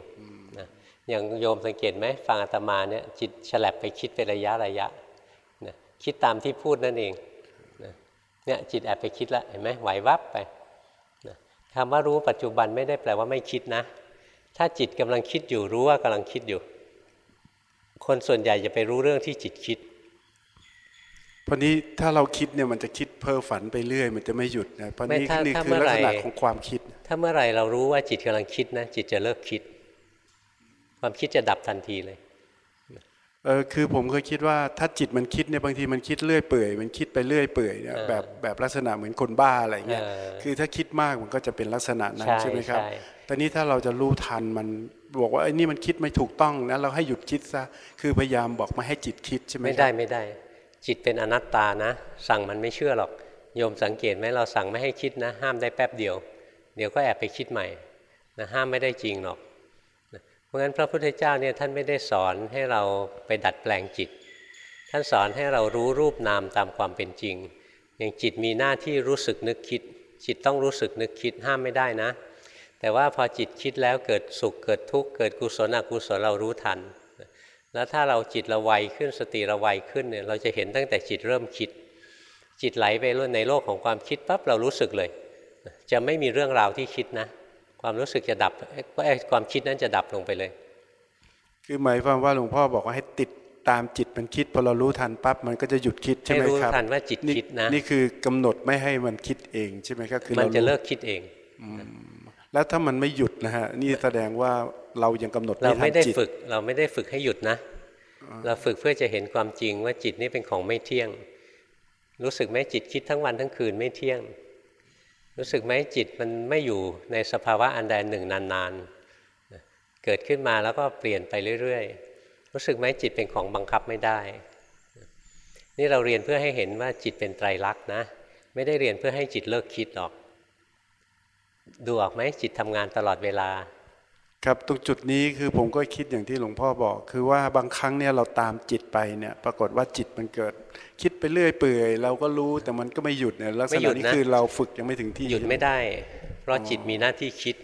[SPEAKER 2] นะอย่างโยมสังเกตไหมฟังอาตมาเนี่ยจิตฉลับไปคิดเป็นระยะระยะนะคิดตามที่พูดนั่นเองนะ เนี่ยจิตแอบไปคิดแล้วเห็นไหมไหววับไปนะคำว่ารู้ปัจจุบันไม่ได้แปลว่าไม่คิดนะ ถ้าจิตกำลังคิดอยู่รู้ว่ากำลังคิดอยู่ คนส่วนใหญ่จะไปรู้เรื่องที่จิตคิด
[SPEAKER 8] เพราะนี้ถ้าเราคิดเนี่ยมันจะคิดเพ้อฝันไปเรื่อย มันจะไม่หยุดนะเพราะ
[SPEAKER 2] ไม่
[SPEAKER 8] นี่
[SPEAKER 2] ถ้า
[SPEAKER 8] นี่
[SPEAKER 2] ถ้า
[SPEAKER 8] คือ
[SPEAKER 2] เมื่อ
[SPEAKER 8] ลัก
[SPEAKER 2] ไหร่
[SPEAKER 8] ษณะของความคิด
[SPEAKER 2] ถ้าเมื่อไหร่เรารู้ว่าจิตกำลังคิดนะจิตจะเลิกคิด ความคิดจะดับทันทีเลย
[SPEAKER 8] เออคือผมเคยคิดว่าถ้าจิตมันคิดเนี่ยบางทีมันคิดเรื่อยเปื่อยมันคิดไปเรื่อยเปื่อยเนี่ย
[SPEAKER 2] เออ
[SPEAKER 8] แบบแบบลักษณะเหมือนคนบ้าอะไรเงี้ย
[SPEAKER 2] เออ
[SPEAKER 8] คือถ้าคิดมากมันก็จะเป็นลักษณะนั้น
[SPEAKER 2] ใช่
[SPEAKER 8] ใช่ไหมครับ
[SPEAKER 2] ใช่
[SPEAKER 8] แต่นี้ถ้าเราจะรู้ทันมันบอกว่าไอ้นี่มันคิดไม่ถูกต้องนะเราให้หยุดคิดซะคือพยายามบอกไม่ให้จิตคิดใช่ไหม
[SPEAKER 2] ไม่
[SPEAKER 8] ค
[SPEAKER 2] ได้
[SPEAKER 8] รับ
[SPEAKER 2] ไม่ได้ จิตเป็นอนัตตานะ สั่งมันไม่เชื่อหรอกโยมสังเกตไหมเราสั่งไม่ให้คิดนะ ห้ามได้แป๊บเดียว เดี๋ยวก็แอบไปคิดใหม่นะห้ามไม่ได้จริงหรอกนะ เพราะฉะนั้นพระพุทธเจ้าเนี่ยท่านไม่ได้สอนให้เราไปดัดแปลงจิต ท่านสอนให้เรารู้รูปนามตามความเป็นจริง อย่างจิตมีหน้าที่รู้สึกนึกคิด จิตต้องรู้สึกนึกคิดห้ามไม่ได้นะ แต่ว่าพอจิตคิดแล้วเกิดสุขเกิดทุกข์เกิดกุศลอกุศลเรารู้ทัน แล้วถ้าเราจิตเราไวขึ้นสติเราไวขึ้นเนี่ยเราจะเห็นตั้งแต่จิตเริ่มคิด จิตไหลไปในโลกของความคิดปั๊บเรารู้สึกเลย จะไม่มีเรื่องราวที่คิดนะ ความรู้สึกจะดับไอ้ความคิดนั้นจะดับลงไปเลย
[SPEAKER 8] คือหมายความว่าหลวงพ่อบอกว่าให้ติดตามจิตมันคิดพอเรารู้ทันปั๊บมันก็จะหยุดคิดใช่
[SPEAKER 2] ให้
[SPEAKER 8] ไหม
[SPEAKER 2] รู้
[SPEAKER 8] ครับ
[SPEAKER 2] ทันว่าจิตคิดนะ
[SPEAKER 8] นี่คือกำหนดไม่ให้มันคิดเองใช่ไหมครับคือ
[SPEAKER 2] มัน
[SPEAKER 8] รา
[SPEAKER 2] จะ
[SPEAKER 8] รู้
[SPEAKER 2] เลิกคิดเอง
[SPEAKER 8] แล้วถ้ามันไม่หยุดนะฮะนี่แสดงว่าเรายังกำหนด
[SPEAKER 2] เรา
[SPEAKER 8] ไม่ทั
[SPEAKER 2] ไม่
[SPEAKER 8] น
[SPEAKER 2] ได้
[SPEAKER 8] จิต
[SPEAKER 2] ฝึก เราไม่ได้ฝึกให้หยุดนะ เราฝึกเพื่อจะเห็นความจริงว่าจิตนี่เป็นของไม่เที่ยง รู้สึกไหมจิตคิดทั้งวันทั้งคืนไม่เที่ยง รู้สึกไหมจิตมันไม่อยู่ในสภาวะอันใดหนึ่งนานๆ เกิดขึ้นมาแล้วก็เปลี่ยนไปเรื่อยๆ รู้สึกไหมจิตเป็นของบังคับไม่ได้ นี่เราเรียนเพื่อให้เห็นว่าจิตเป็นไตรลักษณ์นะ ไม่ได้เรียนเพื่อให้จิตเลิกคิดหรอก ดูออกไหมจิตทำงานตลอดเวลา
[SPEAKER 8] ครับตรงจุดนี้คือผมก็คิดอย่างที่หลวงพ่อบอก คือว่าบางครั้งเนี่ยเราตามจิตไปเนี่ย ปรากฏว่าจิตมันเกิด คิดไปเรื่อยเปื่อย เราก็รู้แต่มันก็ไม่หยุดเนี่ยลักษ
[SPEAKER 2] ไม่หยุ
[SPEAKER 8] ณะ
[SPEAKER 2] ด
[SPEAKER 8] นี้
[SPEAKER 2] นะ
[SPEAKER 8] คือเราฝึกยังไม่ถึงที่
[SPEAKER 2] หยุดไม่ได้ เพราะจิตมีหน้าที่คิด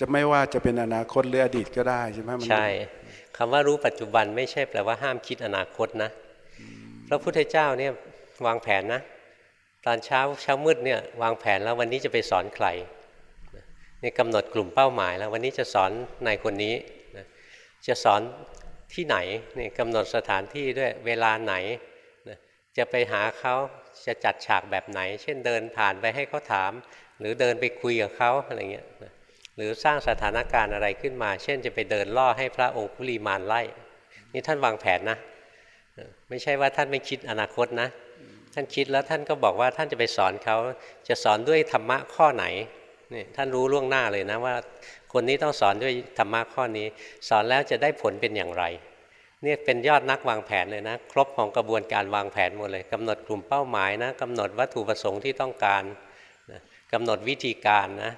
[SPEAKER 8] จะไม่ว่าจะเป็นอนาคตหรืออดีตก็ได้ใช่ไหมมัน
[SPEAKER 2] ใช่คำว่ารู้ปัจจุบันไม่ใช่แปลว่าห้ามคิดอนาคตนะพระพุทธเจ้าเนี่ยวางแผนนะ ตอนเช้าเช้ามืดเนี่ยวางแผนแล้ววันนี้จะไปสอนใคร เนี่ยกำหนดกลุ่มเป้าหมายแล้ววันนี้จะสอนนายคนนี้นะจะสอนที่ไหนเนี่กำหนดสถานที่ด้วยเวลาไหนนะจะไปหาเขาจะจัดฉากแบบไหน เช่นเดินผ่านไปให้เขาถาม หรือเดินไปคุยกับเขาอะไรเงี้ยนะหรือสร้างสถานการณ์อะไรขึ้นมา เช่นจะไปเดินล่อให้พระองคุลีมานไล่ นี่ท่านวางแผนนะ ไม่ใช่ว่าท่านไม่คิดอนาคตนะ ท่านคิดแล้วท่านก็บอกว่าท่านจะไปสอนเขาจะสอนด้วยธรรมะข้อไหน นี่ท่านรู้ล่วงหน้าเลยนะว่า คนนี้ต้องสอนด้วยธรรมะข้อนี้ สอนแล้วจะได้ผลเป็นอย่างไรเนี่ยเป็นยอดนักวางแผนเลยนะ ครบของกระบวนการวางแผนหมดเลยกำหนดกลุ่มเป้าหมายนะกำหนดวัตถุประสงค์ที่ต้องการนะกำหนดวิธีการนะ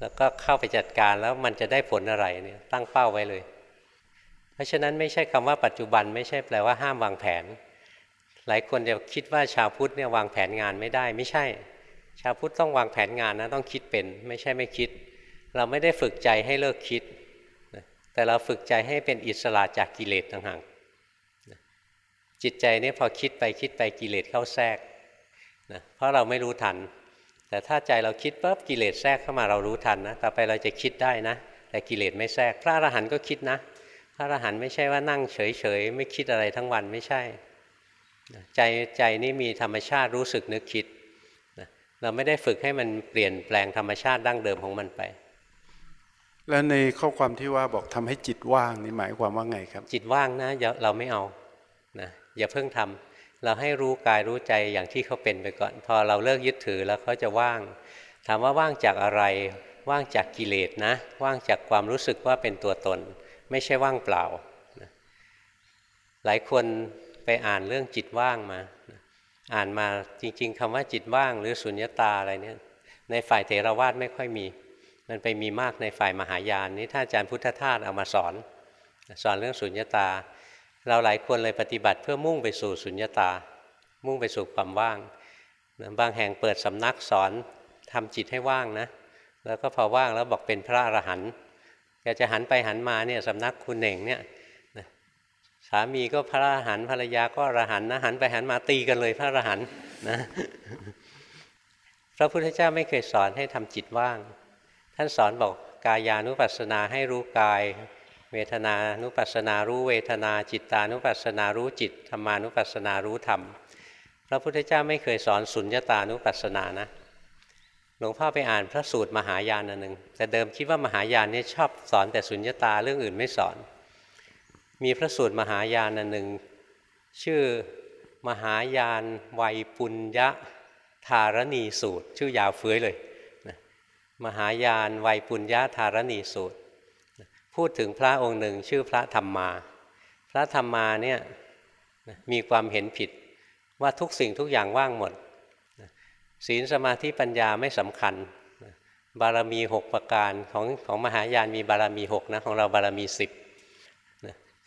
[SPEAKER 2] แล้วก็เข้าไปจัดการแล้วมันจะได้ผลอะไรเนี่ยตั้งเป้าไว้เลย เพราะฉะนั้นไม่ใช่คำว่าปัจจุบันไม่ใช่แปลว่าห้ามวางแผน หลายคนจะคิดว่าชาวพุทธเนี่ยวางแผนงานไม่ได้ไม่ใช่ ชาวพุทธต้องวางแผนงานนะต้องคิดเป็นไม่ใช่ไม่คิด เราไม่ได้ฝึกใจให้เลิกคิด แต่เราฝึกใจให้เป็นอิสระจากกิเลสต่างหากจิตใจนี่พอคิดไปคิดไปกิเลสเข้าแทรกนะเพราะเราไม่รู้ทัน แต่ถ้าใจเราคิดปุ๊บกิเลสแทรกเข้ามาเรารู้ทันนะต่อไปเราจะคิดได้นะ แต่กิเลสไม่แทรก พระอรหันต์ก็คิดนะ พระอรหันต์ไม่ใช่ว่านั่งเฉยๆไม่คิดอะไรทั้งวันไม่ใช่ ใจใจนี่มีธรรมชาติรู้สึกนึกคิด เราไม่ได้ฝึกให้มันเปลี่ยนแปลงธรรมชาติดั้งเดิมของมันไป
[SPEAKER 8] แล้วในข้อความที่ว่าบอกทำให้จิตว่างนี่หมายความว่าไงครับ
[SPEAKER 2] จิตว่างนะเราไม่เอานะอย่าเพิ่งทำเราให้รู้กายรู้ใจอย่างที่เขาเป็นไปก่อน พอเราเลิกยึดถือแล้วเขาจะว่าง ถามว่าว่างจากอะไร ว่างจากกิเลสนะ ว่างจากความรู้สึกว่าเป็นตัวตน ไม่ใช่ว่างเปล่านะหลายคนไปอ่านเรื่องจิตว่างมา อ่านมาจริง ๆคำว่าจิตว่างหรือสุญญตาอะไรเนี่ย ในฝ่ายเถรวาทไม่ค่อยมี มันไปมีมากในฝ่ายมหายานนี้ถ้าอาจารย์พุทธทาสเอามาสอน สอนเรื่องสุญญตา เราหลายคนเลยปฏิบัติเพื่อมุ่งไปสู่สุญญตา มุ่งไปสู่ความว่าง บางแห่งเปิดสำนักสอนทำจิตให้ว่างนะ แล้วก็พอว่างแล้วบอกเป็นพระอรหันต์แกจะหันไปหันมาเนี่ยสำนักคุณเน่งเนี่ย สามีก็พระอรหันต์ภรรยาก็อรหันต์นะหันไปหันมาตีกันเลยพระอรหันต์นะพระพุทธเจ้าไม่เคยสอนให้ทำจิตว่าง ท่านสอนบอกกายานุปัสสนาให้รู้กาย เวทนานุปัสสนารู้เวทนา จิตตานุปัสสนารู้จิตธรรมานุปัสสนารู้ธรรม พระพุทธเจ้าไม่เคยสอนสุญญตานุปัสสนานะหลวงพ่อไปอ่านพระสูตรมหายานอันหนึ่งแต่เดิมคิดว่ามหายานนี่ชอบสอนแต่สุญญตาเรื่องอื่นไม่สอน มีพระสูตรมหายานอันหนึ่ง ชื่อมหายานวัยปุญญะธารณีสูตร ชื่อยาวเฟื้อยเลยมหายานวัยปุญญาธารณีสูตร พูดถึงพระองค์หนึ่งชื่อพระธรรมมาพระธรรมมาเนี่ยมีความเห็นผิดว่าทุกสิ่งทุกอย่างว่างหมดศีลสมาธิปัญญาไม่สำคัญ บารมีหกประการของของมหายานมีบารมีหกนะ ของเราบารมีสิบ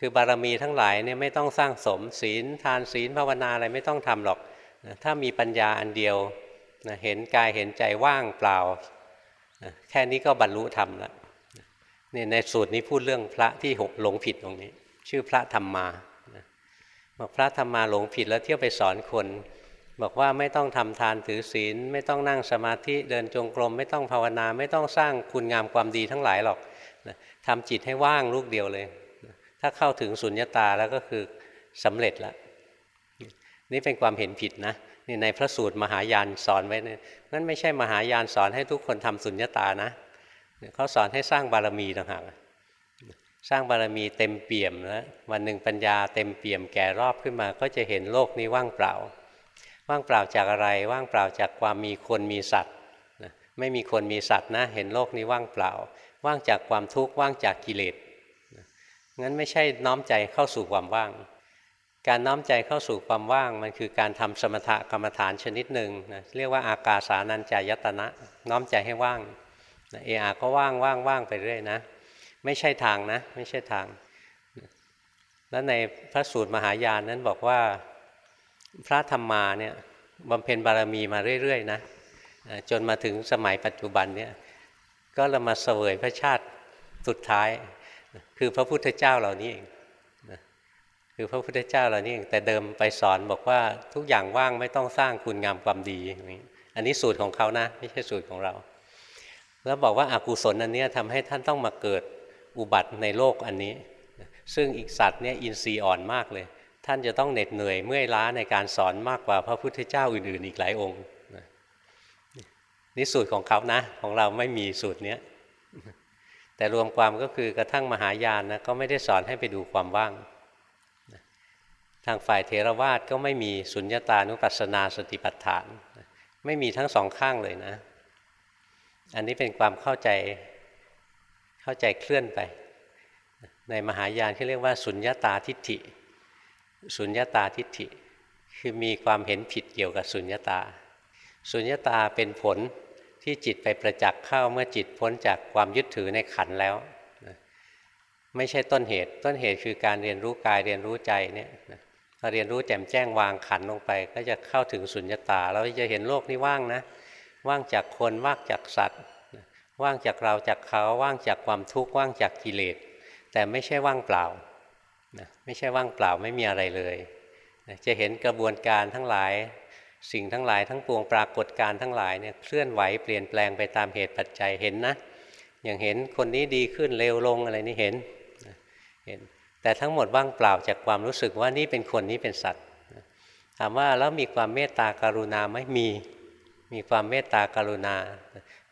[SPEAKER 2] คือบารมีทั้งหลายเนี่ยไม่ต้องสร้างสมศีลทานศีลภาวนาอะไรไม่ต้องทำหรอกนะถ้ามีปัญญาอันเดียวนะเห็นกายเห็นใจว่างเปล่านะแค่นี้ก็บรรลุธรรมแล้วนี่ในสูตรนี้พูดเรื่องพระที่หกหลงผิดตรงนี้ ชื่อพระธรรมมาบอกพระธรรมมาหลงผิดแล้วเที่ยวไปสอนคน บอกว่าไม่ต้องทำทานถือศีล ไม่ต้องนั่งสมาธิเดินจงกรม ไม่ต้องภาวนา ไม่ต้องสร้างคุณงามความดีทั้งหลายหรอกทำจิตให้ว่างลูกเดียวเลย ถ้าเข้าถึงสุญญตาแล้วก็คือสำเร็จแล้วนี่เป็นความเห็นผิดนะนี่ในพระสูตรมหายานสอนไว้เนี่ยนั่นไม่ใช่มหายานสอนให้ทุกคนทำสุญญตานะเขาสอนให้สร้างบารมีต่างหากสร้างบารมีเต็มเปี่ยมแล้ววันหนึ่งปัญญาเต็มเปี่ยมแก่รอบขึ้นมา ก็จะเห็นโลกนี้ว่างเปล่า ว่างเปล่าจากอะไร ว่างเปล่าจากความมีคนมีสัตว์ไม่มีคนมีสัตว์นะ เห็นโลกนี้ว่างเปล่า ว่างจากความทุกข์ว่างจากกิเลส งั้นไม่ใช่น้อมใจเข้าสู่ความว่าง การน้อมใจเข้าสู่ความว่างมันคือการทำสมถกรรมฐานชนิดหนึ่งนะเรียกว่าอากาสานัญจายตนะ น้อมใจให้ว่างเออาก็ว่างว่างว่างไปเรื่อยนะ ไม่ใช่ทางนะ ไม่ใช่ทาง แล้วในพระสูตรมหายานนั้นบอกว่าพระธรรมาเนี่ยบำเพ็ญบารมีมาเรื่อยๆนะจนมาถึงสมัยปัจจุบันเนี่ยก็เรามาเสวยพระชาติสุดท้าย คือพระพุทธเจ้าเหล่านี้เองคือพระพุทธเจ้าเหล่านี้เองแต่เดิมไปสอนบอกว่าทุกอย่างว่างไม่ต้องสร้างคุณงามความดี อันนี้สูตรของเขานะไม่ใช่สูตรของเรา แล้วบอกว่าอากุศลอันนี้ทำให้ท่านต้องมาเกิดอุบัติในโลกอันนี้ ซึ่งอีกสัตว์เนี่ยอินทรีย์อ่อนมากเลย ท่านจะต้องเหน็ดเหนื่อยเมื่อยล้าในการสอนมากกว่าพระพุทธเจ้าอื่น ๆ อีกหลายองค์นี่สูตรของเขานะ ของเราไม่มีสูตรเนี้ย แต่รวมความก็คือกระทั่งมหายานนะก็ไม่ได้สอนให้ไปดูความว่าง ทางฝ่ายเทรวาสก็ไม่มีสุญญตานุปัสสนาสติปัฏฐาน ไม่มีทั้งสองข้างเลยนะ อันนี้เป็นความเข้าใจเข้าใจเคลื่อนไป ในมหายานที่เรียกว่า สุญญาตาทิฏฐิ สุญญาตาทิฏฐิ คือมีความเห็นผิดเกี่ยวกับสุญญาตา สุญญาตาเป็นผล ที่จิตไปประจักษ์เข้าเมื่อจิตพ้นจากความยึดถือในขันแล้วไม่ใช่ต้นเหตุ ต้นเหตุคือการเรียนรู้กายเรียนรู้ใจเนี่ยพอเรียนรู้แจ่มแจ้งวางขันลงไป ก็จะเข้าถึงสุญญตาเราจะเห็นโลกนี้ว่างนะ ว่างจากคนว่างจากสัตว์ ว่างจากเราจากเขาว่างจากความทุกข์ว่างจากกิเลส แต่ไม่ใช่ว่างเปล่านะไม่ใช่ว่างเปล่าไม่มีอะไรเลยนะจะเห็นกระบวนการทั้งหลาย สิ่งทั้งหลายทั้งปวงปรากฏการทั้งหลายเนี่ยเคลื่อนไหวเปลี่ยนแปลงไปตามเหตุปัจจัยเห็นนะ อย่างเห็นคนนี้ดีขึ้นเร็วลงอะไรนี่เห็นเห็น แต่ทั้งหมดว่างเปล่าจากความรู้สึกว่านี่เป็นคนนี้เป็นสัตว์ถามว่าแล้วมีความเมตตาการุณาไหมมีมีความเมตตาการุณา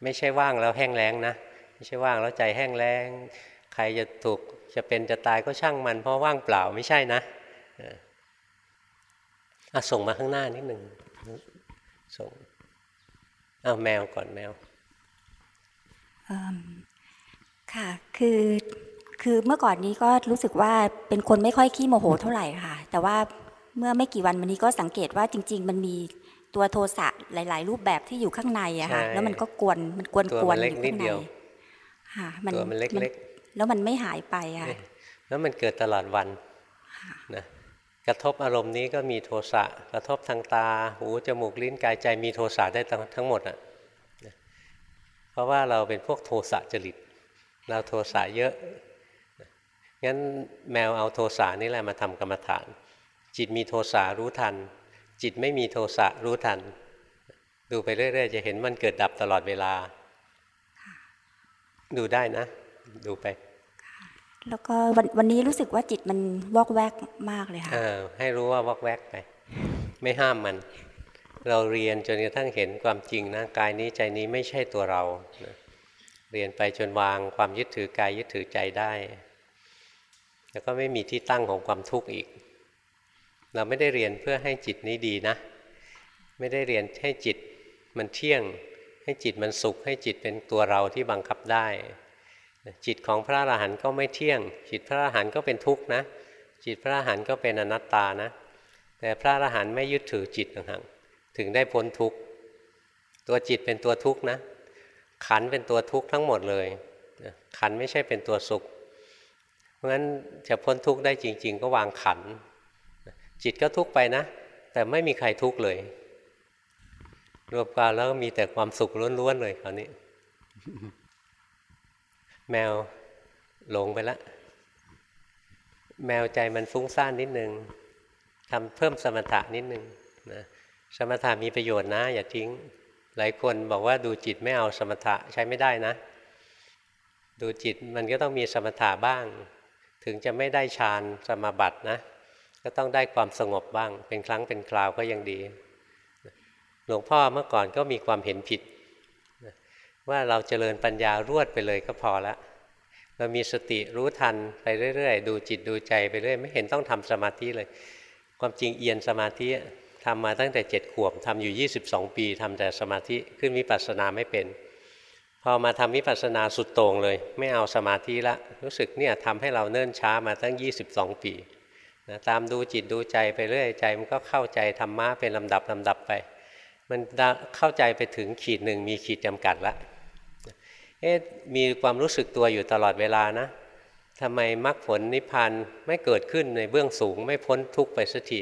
[SPEAKER 2] ไม่ใช่ว่างแล้วแห้งแล้งนะไม่ใช่ว่างแล้วใจแห้งแล้ง ใครจะถูกจะเป็นจะตายก็ช่างมันเพราะว่างเปล่าไม่ใช่นะอะส่งมาข้างหน้านิดหนึ่ง ส่งเอาแมวก่อนแมว
[SPEAKER 9] ค่ะคือคือเมื่อก่อนนี้ก็รู้สึกว่าเป็นคนไม่ค่อยขี้โมโหเท่าไหร่ค่ะ แต่ว่าเมื่อไม่กี่วันมานี้ก็สังเกตว่าจริง ๆ มันมีตัวโทสะหลาย ๆ รูปแบบที่อยู่ข้างในอะค่ะแล้วมันก็กวนมันกวนกวนอยู่ข้างใน
[SPEAKER 2] ค่ะมันตัวมันเล็ก
[SPEAKER 9] ๆแล้วมันไม่หายไปอะ
[SPEAKER 2] แล้วมันเกิดตลอดวันนะ กระทบอารมณ์นี้ก็มีโทสะกระทบทางตา หูจมูกลิ้นกายใจมีโทสะได้ทั้งหมดอะเพราะว่าเราเป็นพวกโทสะจริต เราโทสะเยอะงั้นแมวเอาโทสะนี่แหละมาทำกรรมฐาน จิตมีโทสะรู้ทัน จิตไม่มีโทสะรู้ทัน ดูไปเรื่อย ๆ จะเห็นมันเกิดดับตลอดเวลา ดูได้นะ ดูไป
[SPEAKER 9] แล้วก็วันวันนี้รู้สึกว่าจิตมันวอกแวกมากเลยค่ะ
[SPEAKER 2] ให้รู้ว่าวอกแวกไป ไม่ห้ามมัน เราเรียนจนกระทั่งเห็นความจริงนะกายนี้ใจนี้ไม่ใช่ตัวเราเรียนไปจนวางความยึดถือกายยึดถือใจได้ แล้วก็ไม่มีที่ตั้งของความทุกข์อีก เราไม่ได้เรียนเพื่อให้จิตนี้ดีนะ ไม่ได้เรียนให้จิตมันเที่ยง ให้จิตมันสุข ให้จิตเป็นตัวเราที่บังคับได้ จิตของพระอรหันต์ก็ไม่เที่ยง จิตพระอรหันต์ก็เป็นทุกข์นะ จิตพระอรหันต์ก็เป็นอนัตตานะ แต่พระอรหันต์ไม่ยึดถือจิตต่างๆถึงได้พ้นทุกข์ ตัวจิตเป็นตัวทุกข์นะ ขันเป็นตัวทุกข์ทั้งหมดเลย ขันไม่ใช่เป็นตัวสุข เพราะฉะนั้นจะพ้นทุกข์ได้จริง ๆ ก็วางขัน จิตก็ทุกข์ไปนะ แต่ไม่มีใครทุกข์เลย รวมกันแล้วมีแต่ความสุขล้วนๆเลยคราวนี้ แมวหลงไปแล้วแมวใจมันฟุ้งซ่านนิดนึงทำเพิ่มสมถะนิดนึงนะสมถะมีประโยชน์นะ อย่าทิ้ง หลายคนบอกว่าดูจิตไม่เอาสมถะใช้ไม่ได้นะ ดูจิตมันก็ต้องมีสมถะบ้าง ถึงจะไม่ได้ฌานสมาบัตินะ ก็ต้องได้ความสงบบ้าง เป็นครั้งเป็นคราวก็ยังดีหลวงพ่อเมื่อก่อนก็มีความเห็นผิด ว่าเราเจริญปัญญารวดไปเลยก็พอละเรามีสติรู้ทันไปเรื่อย ๆ ดูจิตดูใจไปเรื่อยไม่เห็นต้องทำสมาธิเลย ความจริงเอียนสมาธิทำมาตั้งแต่เจ็ดขวบทำอยู่ 22 ปีทำแต่สมาธิขึ้นวิปัสสนาไม่เป็น พอมาทำวิปัสสนาสุดโต่งเลย ไม่เอาสมาธิละรู้สึกเนี่ยทำให้เราเนิ่นช้ามาตั้ง 22 ปีนะตามดูจิตดูใจไปเรื่อยใจมันก็เข้าใจธรรมะเป็นลำดับลำดับไป มันเข้าใจไปถึงขีดหนึ่งมีขีดจำกัดละ เอ๊ะมีความรู้สึกตัวอยู่ตลอดเวลานะทำไมมรรคผลนิพพานไม่เกิดขึ้นในเบื้องสูง ไม่พ้นทุกข์ไปสักที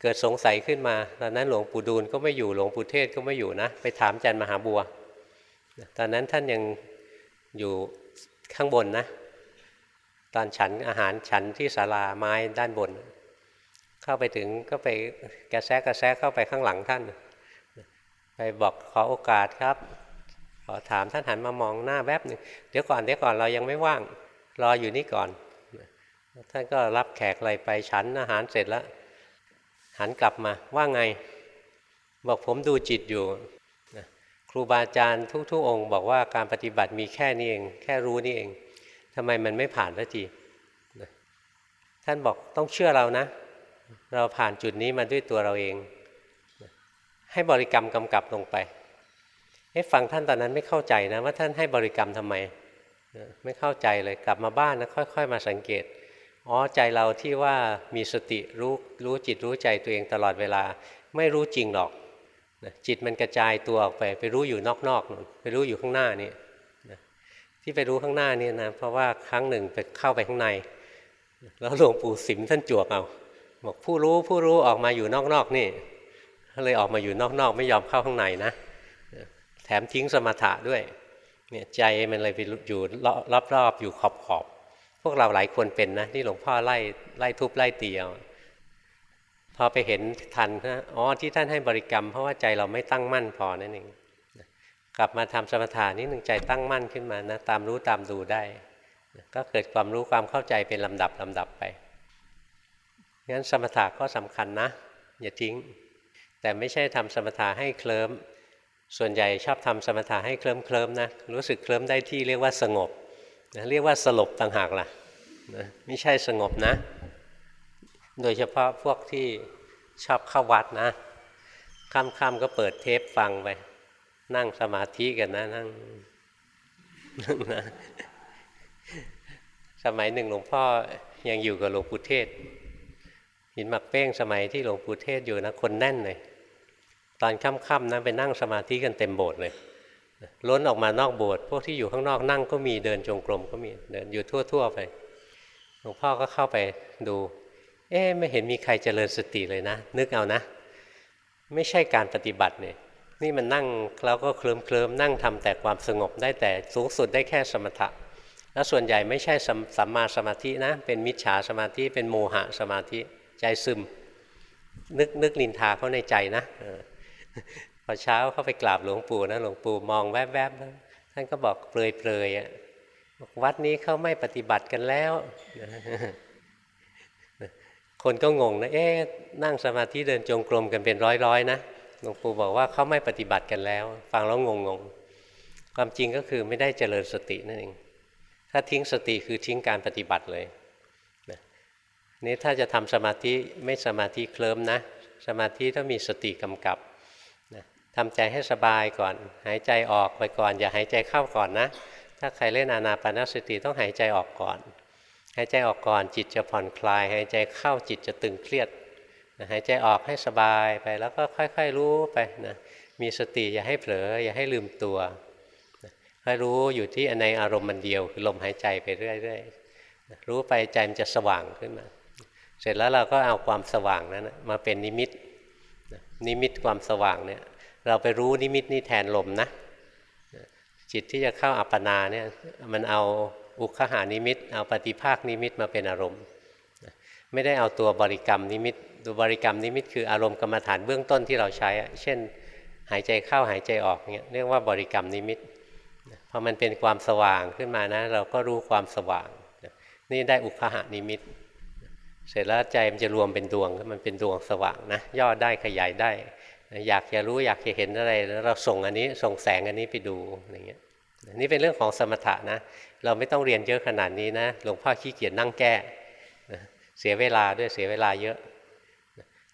[SPEAKER 2] เกิดสงสัยขึ้นมา ตอนนั้นหลวงปู่ดูลก็ไม่อยู่หลวงปู่เทศก็ไม่อยู่นะ ไปถามจันมหาบัว ตอนนั้นท่านยังอยู่ข้างบนนะ ตอนฉันอาหารฉันที่ศาลาไม้ด้านบน เข้าไปถึงก็ไปกระแซกกระแซกเข้าไปข้างหลังท่าน ไปบอกขอโอกาสครับ ขอถามท่านหันมามองหน้าแวบหนึ่งเดี๋ยวก่อนเดี๋ยวก่อนเรายังไม่ว่างรออยู่นี่ก่อนท่านก็รับแขกอะไรไปฉันอาหารเสร็จแล้ว หันกลับมาว่าไง บอกผมดูจิตอยู่ครูบาอาจารย์ทุกๆ องค์ บอกว่าการปฏิบัติมีแค่นี้เอง แค่รู้นี่เองทำไมมันไม่ผ่านสักทีท่านบอกต้องเชื่อเรานะ เราผ่านจุดนี้มาด้วยตัวเราเอง ให้บริกรรมกำกับลงไป ฟังท่านตอนนั้นไม่เข้าใจนะว่าท่านให้บริกรรมทำไม ไม่เข้าใจเลยกลับมาบ้านนะค่อย ๆ มาสังเกตอ๋อใจเราที่ว่ามีสติรู้รู้จิตรู้ใจตัวเองตลอดเวลา ไม่รู้จริงหรอกจิตมันกระจายตัวออกไปไปรู้อยู่นอกๆไปรู้อยู่ข้างหน้านี่ที่ไปรู้ข้างหน้านี่นะเพราะว่าครั้งหนึ่งไปเข้าไปข้างใน แล้วหลวงปู่สิมท่านจวกเอาบอกผู้รู้ผู้รู้ออกมาอยู่นอกๆนี่เลยออกมาอยู่นอกๆ ไม่ยอมเข้าข้างในนะ แถมทิ้งสมถะด้วยเนี่ยใจมันเลยไปอยู่รอบๆอยู่ขอบๆพวกเราหลายคนเป็นนะที่หลวงพ่อไล่ไล่ทุบไล่ตีเอาพอไปเห็นทันนะอ๋อที่ท่านให้บริกรรม เพราะว่าใจเราไม่ตั้งมั่นพอนั่นเองกลับมาทำสมถานิดหนึ่งใจตั้งมั่นขึ้นมานะตามรู้ตามดูได้ ก็เกิดความรู้ความเข้าใจเป็นลำดับลำดับไปงั้นสมถะก็สำคัญนะ อย่าทิ้ง แต่ไม่ใช่ทำสมถะให้เคลิ้ม ส่วนใหญ่ชอบทำสมถะให้เคลิ้มเคลิ้มนะรู้สึกเคลิ้มได้ที่เรียกว่าสงบนะเรียกว่าสลบต่างหากล่ะนะไม่ใช่สงบนะ โดยเฉพาะพวกที่ชอบเข้าวัดนะค่ำๆก็เปิดเทปฟังไป นั่งสมาธิกันนะนั่งนะสมัยหนึ่งหลวงพ่อยังอยู่กับหลวงปู่เทศหินหมักเป้งสมัยที่หลวงปู่เทศอยู่นะคนแน่นเลย ตอนค่ำๆนะไปนั่งสมาธิกันเต็มโบสถ์เลยล้นออกมานอกโบสถ์พวกที่อยู่ข้างนอกนั่งก็มีเดินจงกรมก็มีเดินอยู่ทั่ว ๆ ไปหลวงพ่อก็เข้าไปดู เอ๊ไม่เห็นมีใครเจริญสติเลยนะ นึกเอานะ ไม่ใช่การปฏิบัติเนี่ยนี่มันนั่งแล้วก็เคลิมเคลิมนั่งทำแต่ความสงบได้แต่สูงสุดได้แค่สมถะ แล้วส่วนใหญ่ไม่ใช่สัมมาสมาธินะ เป็นมิจฉาสมาธิเป็นโมหะสมาธิใจซึม นึกนึกนินทาเขาในใจนะ พอเช้าเข้าไปกราบหลวงปู่นะหลวงปู่มองแวบๆท่านก็บอกเปลยเปลยอะวัดนี้เขาไม่ปฏิบัติกันแล้ว คนก็งงนะเอ๊ะนั่งสมาธิเดินจงกรมกันเป็นร้อยๆนะหลวงปู่บอกว่าเขาไม่ปฏิบัติกันแล้ว ฟังแล้วงงงความจริงก็คือไม่ได้เจริญสตินั่นเองถ้าทิ้งสติคือทิ้งการปฏิบัติเลยนี่ถ้าจะทำสมาธิไม่สมาธิเคลิ้มนะ สมาธิต้องมีสติกำกับ ทำใจให้สบายก่อน หายใจออกไปก่อน อย่าหายใจเข้าก่อนนะ ถ้าใครเล่นอานาปานสติต้องหายใจออกก่อน หายใจออกก่อนจิตจะผ่อนคลาย หายใจเข้าจิตจะตึงเครียดหายใจออกให้สบายไปแล้วก็ค่อยๆรู้ไปนะมีสติอย่าให้เผลออย่าให้ลืมตัวค่อยรู้อยู่ที่ในอารมณ์มันเดียวคือลมหายใจไปเรื่อยๆรู้ไปใจมันจะสว่างขึ้นมา เสร็จแล้วเราก็เอาความสว่างนั้นมาเป็นนิมิตนิมิตความสว่างเนี่ย เราไปรู้นิมิตนี่แทนลมนะ จิตที่จะเข้าอัปปนาเนี่ยมันเอาอุคคหนิมิต เอาปฏิภาคนิมิตมาเป็นอารมณ์ ไม่ได้เอาตัวบริกรรมนิมิตตัวบริกรรมนิมิตคืออารมณ์กรรมฐานเบื้องต้นที่เราใช้ เช่น หายใจเข้าหายใจออกเนี่ยเรียกว่าบริกรรมนิมิตพอมันเป็นความสว่างขึ้นมานะ เราก็รู้ความสว่าง นี่ได้อุคหานิมิต เสร็จแล้วใจมันจะรวมเป็นดวงมันเป็นดวงสว่างนะย่อได้ขยายได้ อยากจะรู้อยากจะเห็นอะไรแล้วเราส่งอันนี้ส่งแสงอันนี้ไปดูอย่างเงี้ยนี่เป็นเรื่องของสมถะนะ เราไม่ต้องเรียนเยอะขนาดนี้นะหลวงพ่อขี้เกียจนั่งแก้เสียเวลาด้วยเสียเวลาเยอะ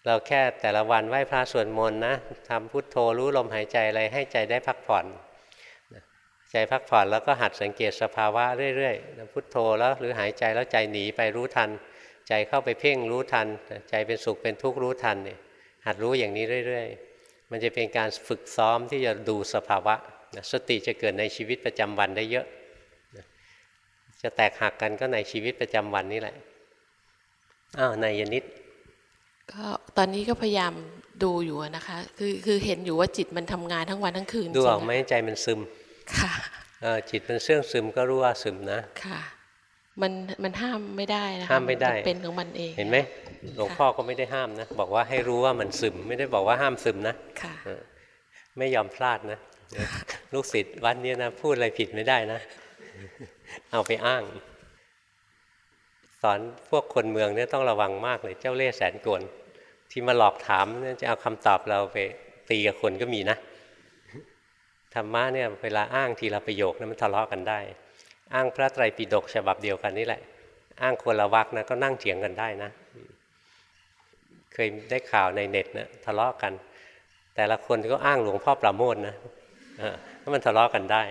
[SPEAKER 2] เราแค่แต่ละวันไหว้พระสวดมนต์นะทำพุทโธรู้ลมหายใจอะไรให้ใจได้พักผ่อนใจพักผ่อนแล้วก็หัดสังเกตสภาวะเรื่อยๆพุทโธแล้วหรือหายใจแล้วใจหนีไปรู้ทัน ใจเข้าไปเพ่งรู้ทัน ใจเป็นสุขเป็นทุกข์รู้ทันเนี่ยหัดรู้อย่างนี้เรื่อย ๆ มันจะเป็นการฝึกซ้อมที่จะดูสภาวะสติจะเกิดในชีวิตประจำวันได้เยอะ จะแตกหักกันก็ในชีวิตประจำวันนี่แหละอ้าวนายนิด
[SPEAKER 10] ก็ตอนนี้ก็พยายามดูอยู่นะคะ คือคือเห็นอยู่ว่าจิตมันทำงานทั้งวันทั้งคืน
[SPEAKER 2] ดูออกไหมใจมันซึม
[SPEAKER 10] ค่ะ
[SPEAKER 2] จิตมันเสื่องซึมก็รู้ว่าซึมนะ
[SPEAKER 10] ค่ะ มันมันห้ามไม่ได้นะ
[SPEAKER 2] ห้ามไม่ได้
[SPEAKER 10] เป็นของมันเอง
[SPEAKER 2] เห็นไหมหลวงพ่อก็ไม่ได้ห้ามนะบอกว่าให้รู้ว่ามันซึมไม่ได้บอกว่าห้ามซึมนะ
[SPEAKER 10] ค่ะ
[SPEAKER 2] ไม่ยอมพลาดนะลูกศิษย์วัดนี้นะพูดอะไรผิดไม่ได้นะ เอาไปอ้างอนพวกคนเมืองเนี่ยต้องระวังมากเลยเจ้าเล่ห์แสนกลที่มาหลอกถามเนี่ยจะเอาคำตอบเราไปตีกับคนก็มีนะธรรมะเนี่ยเวลาอ้างทีละประโยคนะมันทะเลาะกันได้ อ้างพระไตรปิฎกฉบับเดียวกันนี่แหละ อ้างคนละวักนะก็นั่งเถียงกันได้นะ เคยได้ข่าวในเน็ตนะทะเลาะกัน แต่ละคนก็อ้างหลวงพ่อประโมทนะเออเพราะมันทะเลาะกันได้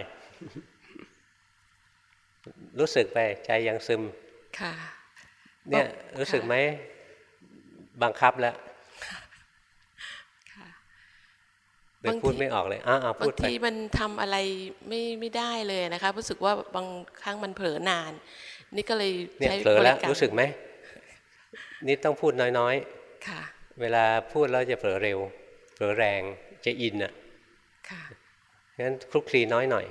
[SPEAKER 2] รู้สึกไปใจยังซึม
[SPEAKER 10] ค่ะ
[SPEAKER 2] เนี่ยรู้สึกไหมบังคับแล้ว เลยพูดไม่ออกเลยอ้าวพู
[SPEAKER 10] บา
[SPEAKER 2] ด
[SPEAKER 10] ง
[SPEAKER 2] ไป
[SPEAKER 10] ทีมันทำอะไรไม่ไม่ได้เลยนะคะรู้สึกว่าบางครั้งมันเผลอนาน นี่ก็เลย
[SPEAKER 2] เนี่ย
[SPEAKER 10] ใช้
[SPEAKER 2] เผลอแล้ว
[SPEAKER 10] บกา
[SPEAKER 2] รู้สึกไหมนี่ต้องพูดน้อย
[SPEAKER 10] ค่ะ
[SPEAKER 2] ๆเวลาพูดแล้วจะเผลอเร็ว เผลอแรงจะอินอะ
[SPEAKER 10] ค่ะ
[SPEAKER 2] งั้นคลุกคลีน้อยหน่อย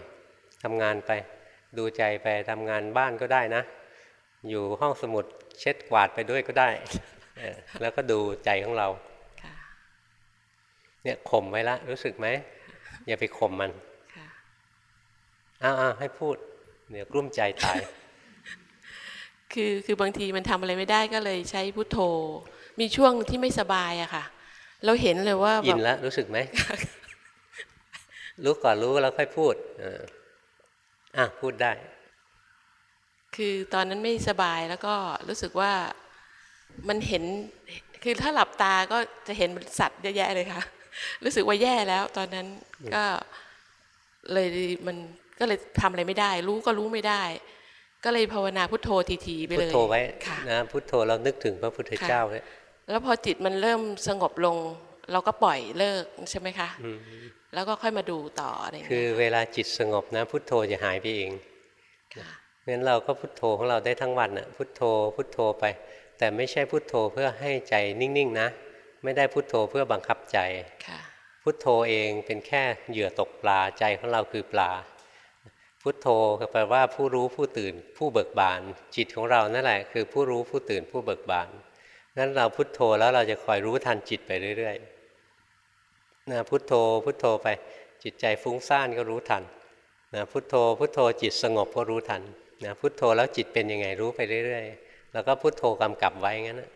[SPEAKER 2] ทำงานไป ดูใจไปทำงานบ้านก็ได้นะ อยู่ห้องสมุดเช็ดกวาดไปด้วยก็ได้เออแล้วก็ดูใจของเรา
[SPEAKER 10] ค่ะ
[SPEAKER 2] เนี่ยข่มไว้ละรู้สึกไหมอย่าไปข่มมัน
[SPEAKER 10] ค่ะ
[SPEAKER 2] อ้าวๆให้พูดเดี๋ยวกลุ้มใจตาย
[SPEAKER 10] คือคือบางทีมันทำอะไรไม่ได้ก็เลยใช้พุทโธ มีช่วงที่ไม่สบายอะค่ะ เราเห็นเลยว่า
[SPEAKER 2] อิน
[SPEAKER 10] แบบ
[SPEAKER 2] แล้วรู้สึกไหมรู้ก่อนรู้แล้วค่อยพูดเอออะพูดได้
[SPEAKER 10] คือตอนนั้นไม่สบายแล้วก็รู้สึกว่ามันเห็น คือถ้าหลับตาก็จะเห็นสัตว์เยอะแยะเลยค่ะ รู้สึกว่าแย่แล้วตอนนั้นก็เลยมันก็เลยทำอะไรไม่ได้ รู้ก็รู้ไม่ได้ ก็เลยภาวนาพุทโธทีๆไป
[SPEAKER 2] พุ
[SPEAKER 10] เล
[SPEAKER 2] ท
[SPEAKER 10] ย
[SPEAKER 2] โธไว้
[SPEAKER 10] ค่ะ
[SPEAKER 2] นะพุทโธเรานึกถึงพระพุทธเจ้าไว้
[SPEAKER 10] แล้วพอจิตมันเริ่มสงบลง เราก็ปล่อยเลิกใช่ไหมคะ
[SPEAKER 2] อืม
[SPEAKER 10] แล้วก็ค่อยมาดูต่ออะไรอย่าง
[SPEAKER 2] คื
[SPEAKER 10] เงี้
[SPEAKER 2] อยเวลาจิตสงบนะ พุทโธจะหายไปเอง
[SPEAKER 10] ค่ะ
[SPEAKER 2] งั้นเราก็พุทโธของเราได้ทั้งวันน่ะพุทโธพุทโธไป แต่ไม่ใช่พุทโธเพื่อให้ใจนิ่งๆนะ ไม่ได้พุทโธเพื่อบังคับใจ
[SPEAKER 10] ค่ะ
[SPEAKER 2] พุทโธเองเป็นแค่เหยื่อตกปลาใจของเราคือปลา พุทโธก็แปลว่าผู้รู้ผู้ตื่น ผู้เบิกบาน จิตของเรานั่นแหละคือผู้รู้ผู้ตื่นผู้เบิกบานงั้นเราพุทโธแล้วเราจะคอยรู้ทันจิตไปเรื่อยๆนะพุทโธพุทโธไปจิตใจฟุ้งซ่านก็รู้ทันนะพุทโธพุทโธจิตสงบก็รู้ทันนะพุทโธแล้วจิตเป็นยังไงรู้ไปเรื่อยๆ แล้วก็พุทโธกำกับไว้งั้นนะ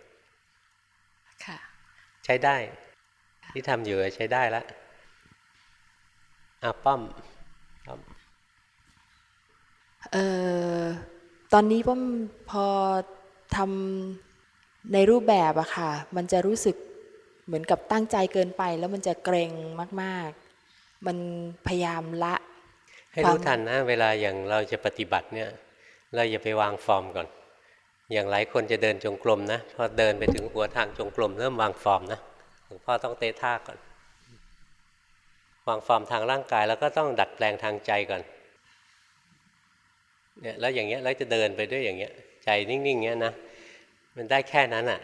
[SPEAKER 10] ค่ะ
[SPEAKER 2] ใช้ได้ ที่ทำอยู่ใช้ได้แล้วอะป้อมป้อม
[SPEAKER 11] เอ่อตอนนี้ป้อมพอทำในรูปแบบอะค่ะ มันจะรู้สึกเหมือนกับตั้งใจเกินไป แล้วมันจะเกรงมาก ๆ มันพยายามละ
[SPEAKER 2] ให้รู้ทันนะ เวลาอย่างเราจะปฏิบัติเนี่ย เราอย่าไปวางฟอร์มก่อน อย่างหลายคนจะเดินจงกรมนะพอเดินไปถึงหัวทางจงกรมเริ่มวางฟอร์มนะหลวงพ่อต้องเตะท่าก่อนวางฟอร์มทางร่างกายแล้วก็ต้องดัดแปลงทางใจก่อนเนี่ยแล้วอย่างเงี้ยแล้วจะเดินไปด้วยอย่างเงี้ย ใจนิ่งๆเงี้ยนะมันได้แค่นั้นอะ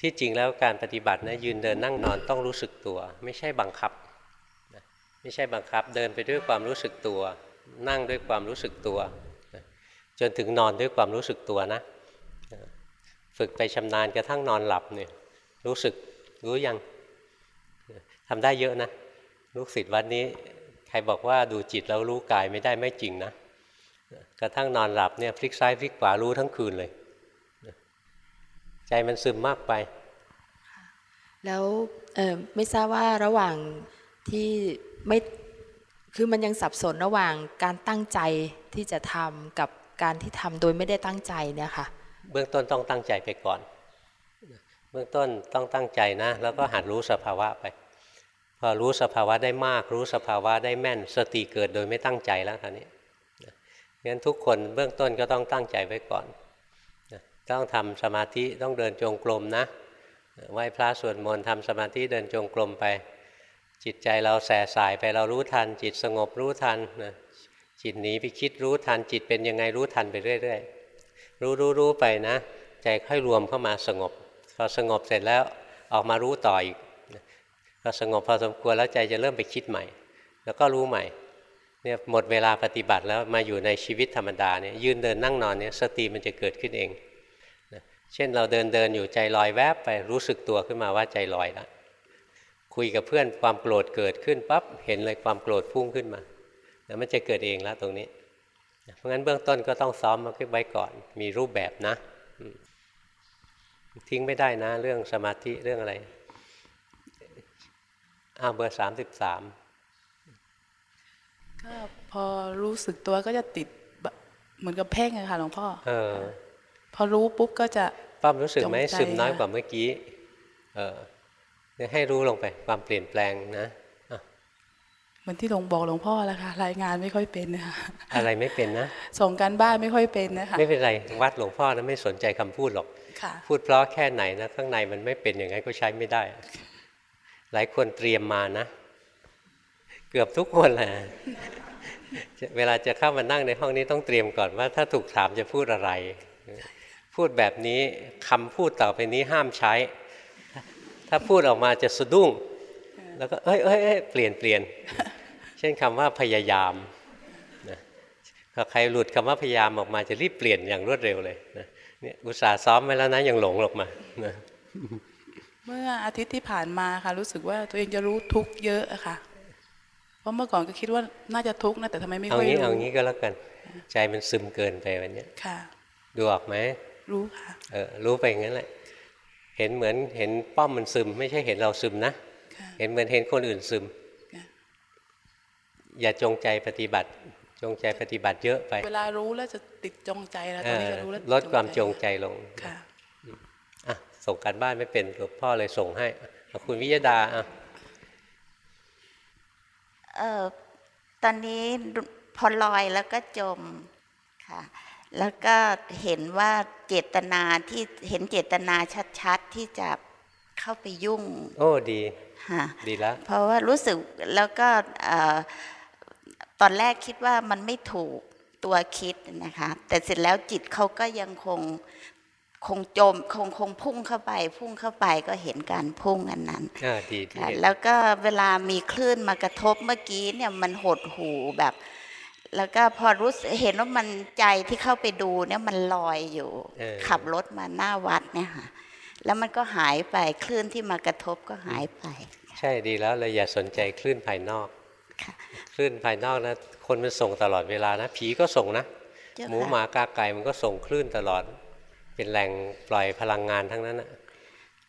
[SPEAKER 2] ที่จริงแล้วการปฏิบัตินะยืนเดินนั่งนอนต้องรู้สึกตัว ไม่ใช่บังคับไม่ใช่บังคับ เดินไปด้วยความรู้สึกตัว นั่งด้วยความรู้สึกตัว จนถึงนอนด้วยความรู้สึกตัวนะ ฝึกไปชำนาญกระทั่งนอนหลับเนี่ยรู้สึกรู้ยังทำได้เยอะนะลูกศิษย์วัดนี้ ใครบอกว่าดูจิตแล้วรู้กายไม่ได้ไม่จริงนะกระทั่งนอนหลับเนี่ยพลิกซ้ายพลิกขวารู้ทั้งคืนเลย ใจมันซึมมากไป
[SPEAKER 11] แล้วไม่ทราบว่าระหว่างที่ไม่คือมันยังสับสนระหว่างการตั้งใจที่จะทำกับ การที่ทำโดยไม่ได้ตั้งใจเนี่ยค่ะ
[SPEAKER 2] เบื้องต้นต้องตั้งใจไปก่อน เบื้องต้นต้องตั้งใจนะ แล้วก็หัดรู้สภาวะไป พอรู้สภาวะได้มาก รู้สภาวะได้แม่น สติเกิดโดยไม่ตั้งใจแล้วคราวนี้งั้นทุกคนเบื้องต้นก็ต้องตั้งใจไว้ก่อน ต้องทำสมาธิต้องเดินจงกรมนะไหว้พระสวดมนต์ทำสมาธิเดินจงกรมไป จิตใจเราแส่สายไปเรารู้ทัน จิตสงบรู้ทันนะ จิตหนีไปคิดรู้ทันจิตเป็นยังไงรู้ทันไปเรื่อยๆรู้รู้รู้ไปนะ ใจค่อยรวมเข้ามาสงบพอสงบเสร็จแล้วออกมารู้ต่ออีกพอสงบพอสมควรแล้วใจจะเริ่มไปคิดใหม่ แล้วก็รู้ใหม่เนี่ยหมดเวลาปฏิบัติแล้วมาอยู่ในชีวิตธรรมดาเนี่ยยืนเดินนั่งนอนเนี่ยสติมันจะเกิดขึ้นเองนะเช่นเราเดินเดินอยู่ใจลอยแวบไปรู้สึกตัวขึ้นมาว่าใจลอยแล้วคุยกับเพื่อนความโกรธเกิดขึ้นปั๊บเห็นเลยความโกรธพุ่งขึ้นมา แล้วมันจะเกิดเองแล้วตรงนี้ เพราะงั้นเบื้องต้นก็ต้องซ้อมมาไว้ก่อน มีรูปแบบนะ ทิ้งไม่ได้นะ เรื่องสมาธิเรื่องอะไรอ้าวเบอร์สามสิบสาม
[SPEAKER 12] ก็พอรู้สึกตัวก็จะติดแบบเหมือนกับเพ่งอะค่ะหลวงพ่อ
[SPEAKER 2] เออ
[SPEAKER 12] พอรู้ปุ๊บก็จะ
[SPEAKER 2] ป้อมรู้สึกไหม
[SPEAKER 12] จงใจ
[SPEAKER 2] ซึมน้อย
[SPEAKER 12] ค่ะ
[SPEAKER 2] กว่าเมื่อกี้ เออเนี่ยให้รู้ลงไปความเปลี่ยนแปลงนะอะ
[SPEAKER 12] เห มือนที่หลวงบอกหลวงพ่อแล้วค่ะรายงานไม่ค่อยเป็นนะคะ
[SPEAKER 2] อะไรไม่เป็นนะ
[SPEAKER 12] ส่งการบ้านไม่ค่อยเป็นนะคะ
[SPEAKER 2] ไม่เป็นไรวัดหลวงพ่อนะไม่สนใจคำพูดหรอก
[SPEAKER 12] ค่ะ
[SPEAKER 2] พูดเพราะแค่ไหนนะข้างในมันไม่เป็นอย่างไงก็ใช้ไม่ได้ หลายคนเตรียมมานะ เกือบทุกคนแหละจะเวลาจะเข้ามานั่งในห้องนี้ต้องเตรียมก่อนว่าถ้าถูกถามจะพูดอะไร พูดแบบนี้คำพูดต่อไปนี้ห้ามใช้ ถ้าพูดออกมาจะสะดุ้ง แล้วก็เอ้ยเอ้ยเอ้ยเปลี่ยนเปลี่ยน เช่นคำว่าพยายามนะพอใครหลุดคำว่าพยายามออกมาจะรีบเปลี่ยนอย่างรวดเร็วเลยนะเนี่ยอุตส่าห์ซ้อมไว้แล้วนะยังหลงออกมานะ
[SPEAKER 12] เมื่ออาทิตย์ที่ผ่านมาค่ะ รู้สึกว่าตัวเองจะรู้ทุกข์เยอะอะค่ะ เพราะเมื่อก่อนก็คิดว่าน่าจะทุกข์นะแต่ทำไมไม่
[SPEAKER 2] เอา
[SPEAKER 12] ค่อย
[SPEAKER 2] งี้
[SPEAKER 12] รู้
[SPEAKER 2] เอางี้ก็แล้วกัน ใจมันซึมเกินไปวันเนี้ย
[SPEAKER 12] ค่ะ
[SPEAKER 2] ดูออกไหม
[SPEAKER 12] รู้ค่ะ
[SPEAKER 2] เออรู้ไปอย่างนั้นแหละ เห็นเหมือนเห็นป้อมมันซึม ไม่ใช่เห็นเราซึมนะ เห็นเหมือนเห็นคนอื่นซึม อย่าจงใจปฏิบัติ จงใจปฏิบัติเยอะไป
[SPEAKER 12] เวลารู้แล้วจะติดจงใจแล้ว
[SPEAKER 2] เอ
[SPEAKER 12] ตอนนี้
[SPEAKER 2] อ
[SPEAKER 12] จะรู้แล้ว
[SPEAKER 2] ลดความจงใจลง
[SPEAKER 12] ค่ะ
[SPEAKER 2] อะส่งการบ้านไม่เป็นหลวงพ่อเลยส่งให้เอาคุณวิยดาอะ
[SPEAKER 13] เอ่อตอนนี้พอลอยแล้วก็จมค่ะแล้วก็เห็นว่าเจตนาที่เห็นเจตนาชัดๆที่จะเข้าไปยุ่ง
[SPEAKER 2] โอ้ดี
[SPEAKER 13] ค่ะ
[SPEAKER 2] ดีแล้ว
[SPEAKER 13] เพราะว่ารู้สึกแล้วก็เอ่อ ตอนแรกคิดว่ามันไม่ถูกตัวคิดนะคะ แต่เสร็จแล้วจิตเขาก็ยังคงคงจมคงคงพุ่งเข้าไป พุ่งเข้าไปก็เห็นการพุ่งอันนั้น
[SPEAKER 2] อ่าดีดี
[SPEAKER 13] ค่ะแล้วก็เวลามีคลื่นมากระทบเมื่อกี้เนี่ยมันหดหูแบบ แล้วก็พอรู้สึกเห็นว่ามันใจที่เข้าไปดูเนี่ยมันลอยอยู่
[SPEAKER 2] เออ
[SPEAKER 13] ขับรถมาหน้าวัดเนี่ยค่ะ แล้วมันก็หายไปคลื่นที่มากระทบก็หายไป
[SPEAKER 2] ใช่ดีแล้วเราอย่าสนใจคลื่นภายนอก คลื่นภายนอกนะคนมันส่งตลอดเวลานะผีก็ส่งนะ
[SPEAKER 13] เจ้าค่ะ
[SPEAKER 2] หมูหมากาไก่มันก็ส่งคลื่นตลอด เป็นแหล่งปล่อยพลังงานทั้งนั้นนะ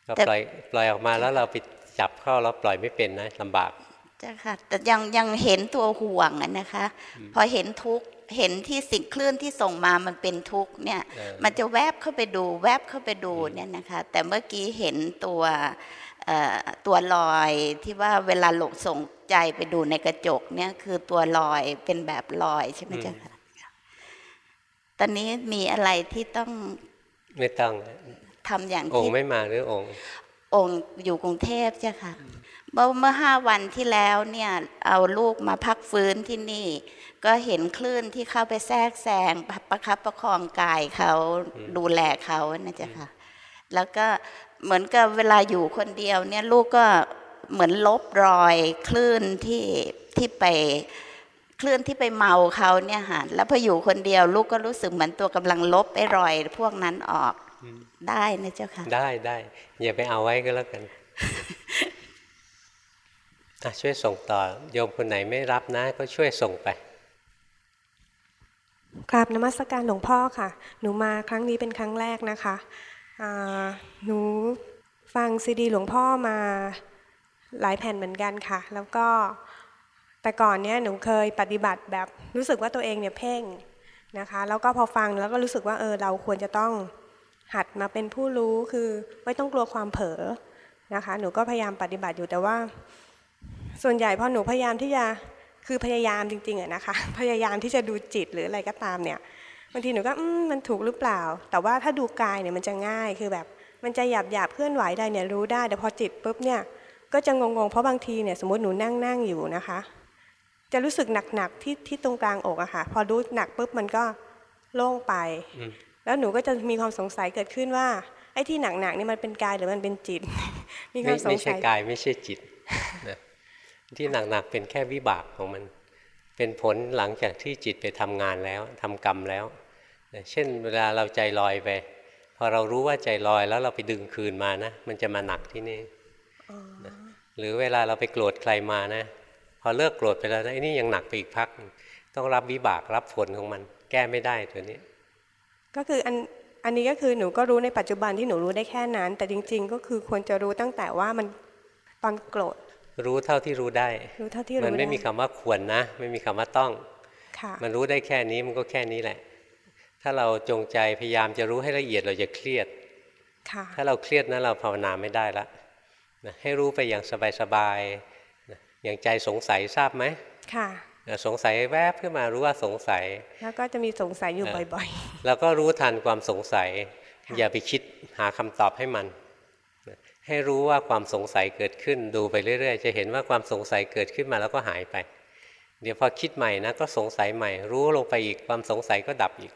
[SPEAKER 2] ก็ปล่อยปล่อยออกมาแล้วเราไปจับเข้าแล้วปล่อยไม่เป็นนะลำบาก
[SPEAKER 13] เจ้าค่ะแต่ยังยังเห็นตัวห่วงอะนะคะ พอเห็นทุกข์เห็นที่สิ่งคลื่นที่ส่งมามันเป็นทุกข์เนี่ย
[SPEAKER 2] เออ
[SPEAKER 13] มันจะแวบเข้าไปดู แวบเข้าไปดูเนี่ยนะคะ แต่เมื่อกี้เห็นตัวเอ่อ ตัวลอยที่ว่าเวลาหลงส่งใจไปดูในกระจกเนี่ยคือตัวลอยเป็นแบบลอยใช่ไหมเจ้าค่ะตอนนี้มีอะไรที่ต้อง
[SPEAKER 2] ไม่ต้อง
[SPEAKER 13] ทำอย่าง
[SPEAKER 2] อง
[SPEAKER 13] ที่
[SPEAKER 2] ค์ไม่มาหรือองค์
[SPEAKER 13] องค์อยู่กรุงเทพเจ้าค่ะเมื่อเมื่อห้าวันที่แล้วเนี่ยเอาลูกมาพักฟื้นที่นี่ ก็เห็นคลื่นที่เข้าไปแทรกแซงประคับประคองกายเขาดูแลเขานะเจ้าค่ะ แล้วก็ เหมือนกับเวลาอยู่คนเดียวเนี่ยลูกก็เหมือนลบรอยคลื่นที่ที่ไปคลื่นที่ไปเมาเขาเนี่ยค่ะแล้วพออยู่คนเดียวลูกก็รู้สึกเหมือนตัวกำลังลบไอ้รอยพวกนั้นออกได้นะเจ้าค่ะ
[SPEAKER 2] ได้ได้อย่าไปเอาไว้ก็แล้วกันอะช่วยส่งต่อโยมคนไหนไม่รับนะ ก็ช่วยส่งไป
[SPEAKER 14] กราบนมัสการหลวงพ่อค่ะ หนูมาครั้งนี้เป็นครั้งแรกนะคะอ่า หนูฟังซีดีหลวงพ่อมาหลายแผ่นเหมือนกันค่ะ แล้วก็แต่ก่อนเนี้ยหนูเคยปฏิบัติแบบรู้สึกว่าตัวเองเนี่ยเพ่งนะคะแล้วก็พอฟังแล้วก็รู้สึกว่าเออเราควรจะต้องหัดมาเป็นผู้รู้คือไม่ต้องกลัวความเผลอนะคะ หนูก็พยายามปฏิบัติอยู่แต่ว่า ส่วนใหญ่พอหนูพยายามที่จะคือพยายามจริงๆอะนะคะ พยายามที่จะดูจิตหรืออะไรก็ตามเนี่ย บางทีหนูก็อืมมันถูกหรือเปล่า แต่ว่าถ้าดูกายเนี่ยมันจะง่ายคือแบบ มันจะหยาบหยาบๆเคลื่อนไหวได้เนี่ยรู้ได้แต่พอจิตปุ๊บเนี่ยก็จะงงๆเพราะบางทีเนี่ยสมมติหนูนั่งนั่งอยู่นะคะ จะรู้สึกหนักๆที่ที่ตรงกลางอกอะค่ะ พอรู้หนักปุ๊บมันก็โล่งไป
[SPEAKER 2] อืม
[SPEAKER 14] แล้วหนูก็จะมีความสงสัยเกิดขึ้นว่าไอ้ที่หนักๆนี่มันเป็นกายหรือมันเป็นจิต มีค
[SPEAKER 2] ไม่
[SPEAKER 14] วามสง
[SPEAKER 2] ไม่
[SPEAKER 14] สั
[SPEAKER 2] ใช่
[SPEAKER 14] ย
[SPEAKER 2] กายไม่ใช่จิตนะที่หนักๆเป็นแค่วิบากของมัน เป็นผลหลังจากที่จิตไปทำงานแล้วทำกรรมแล้วนะเช่นเวลาเราใจลอยไป พอเรารู้ว่าใจลอยแล้วเราไปดึงคืนมานะ มันจะมาหนักที่นี่นะหรือเวลาเราไปโกรธใครมานะ พอเลิกโกรธไปแล้วนะไอ้นี่ยังหนักไปอีกพักหนึ่งต้องรับวิบากรับผลของมัน แก้ไม่ได้ตัวนี้
[SPEAKER 14] ก็คืออันอันนี้ก็คือหนูก็รู้ในปัจจุบันที่หนูรู้ได้แค่นั้น แต่จริง ๆ ก็คือควรจะรู้ตั้งแต่ว่ามันตอนโกรธ
[SPEAKER 2] รู้เท่าที่รู้ได้
[SPEAKER 14] รู้เท่าที่รู้
[SPEAKER 2] มันไม่
[SPEAKER 14] ได้
[SPEAKER 2] มีคำว่าควรนะ ไม่มีคำว่าต้อง
[SPEAKER 14] ค่ะ
[SPEAKER 2] มันรู้ได้แค่นี้มันก็แค่นี้แหละ ถ้าเราจงใจพยายามจะรู้ให้ละเอียดเราจะเครียด
[SPEAKER 14] ค่ะ
[SPEAKER 2] ถ้าเราเครียดนะเราภาวนาไม่ได้ละนะให้รู้ไปอย่างสบายๆนะอย่างใจสงสัยทราบไหม
[SPEAKER 14] ค่ะ
[SPEAKER 2] สงสัยแวบขึ้นมารู้ว่าสงสัย
[SPEAKER 14] แล้วก็จะมีสงสัยอยู่
[SPEAKER 2] เออ
[SPEAKER 14] บ่อย
[SPEAKER 2] แล้วก็รู้ทันความสงสัย อย่าไปคิดหาคำตอบให้มัน ให้รู้ว่าความสงสัยเกิดขึ้นดูไปเรื่อย ๆ จะเห็นว่าความสงสัยเกิดขึ้นมาแล้วก็หายไป เดี๋ยวพอคิดใหม่นะก็สงสัยใหม่ รู้ลงไปอีกความสงสัยก็ดับอีก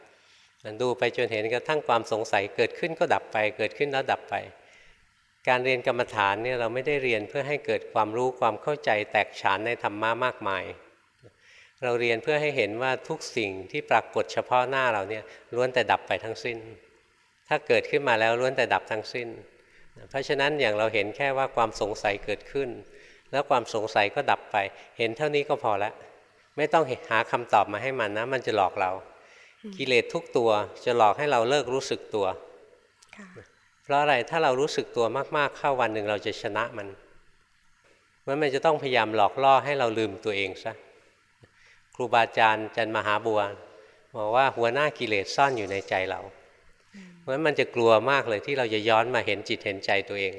[SPEAKER 2] ดูไปจนเห็นกระทั่งความสงสัยเกิดขึ้นก็ดับไป เกิดขึ้นแล้วดับไป การเรียนกรรมฐานเนี่ยเราไม่ได้เรียนเพื่อให้เกิดความรู้ความเข้าใจแตกฉานในธรรมะมากมาย เราเรียนเพื่อให้เห็นว่าทุกสิ่งที่ปรากฏเฉพาะหน้าเราเนี่ยล้วนแต่ดับไปทั้งสิ้น ถ้าเกิดขึ้นมาแล้วล้วนแต่ดับทั้งสิ้น เพราะฉะนั้นอย่างเราเห็นแค่ว่าความสงสัยเกิดขึ้น แล้วความสงสัยก็ดับไป เห็นเท่านี้ก็พอแล้วไม่ต้องหาคำตอบมาให้มันนะ มันจะหลอกเรา กิเลสทุกตัวจะหลอกให้เราเลิกรู้สึกตัวเพราะอะไรถ้าเรารู้สึกตัวมาก ๆ เข้าวันหนึ่งเราจะชนะมันมันมันจะต้องพยายามหลอกล่อให้เราลืมตัวเองซะครูบาอาจารย์จันมหาบัวบอกว่าหัวหน้ากิเลสซ่อนอยู่ในใจเรา เพราะฉะนั้นมันจะกลัวมากเลยที่เราจะย้อนมาเห็นจิตเห็นใจตัวเอง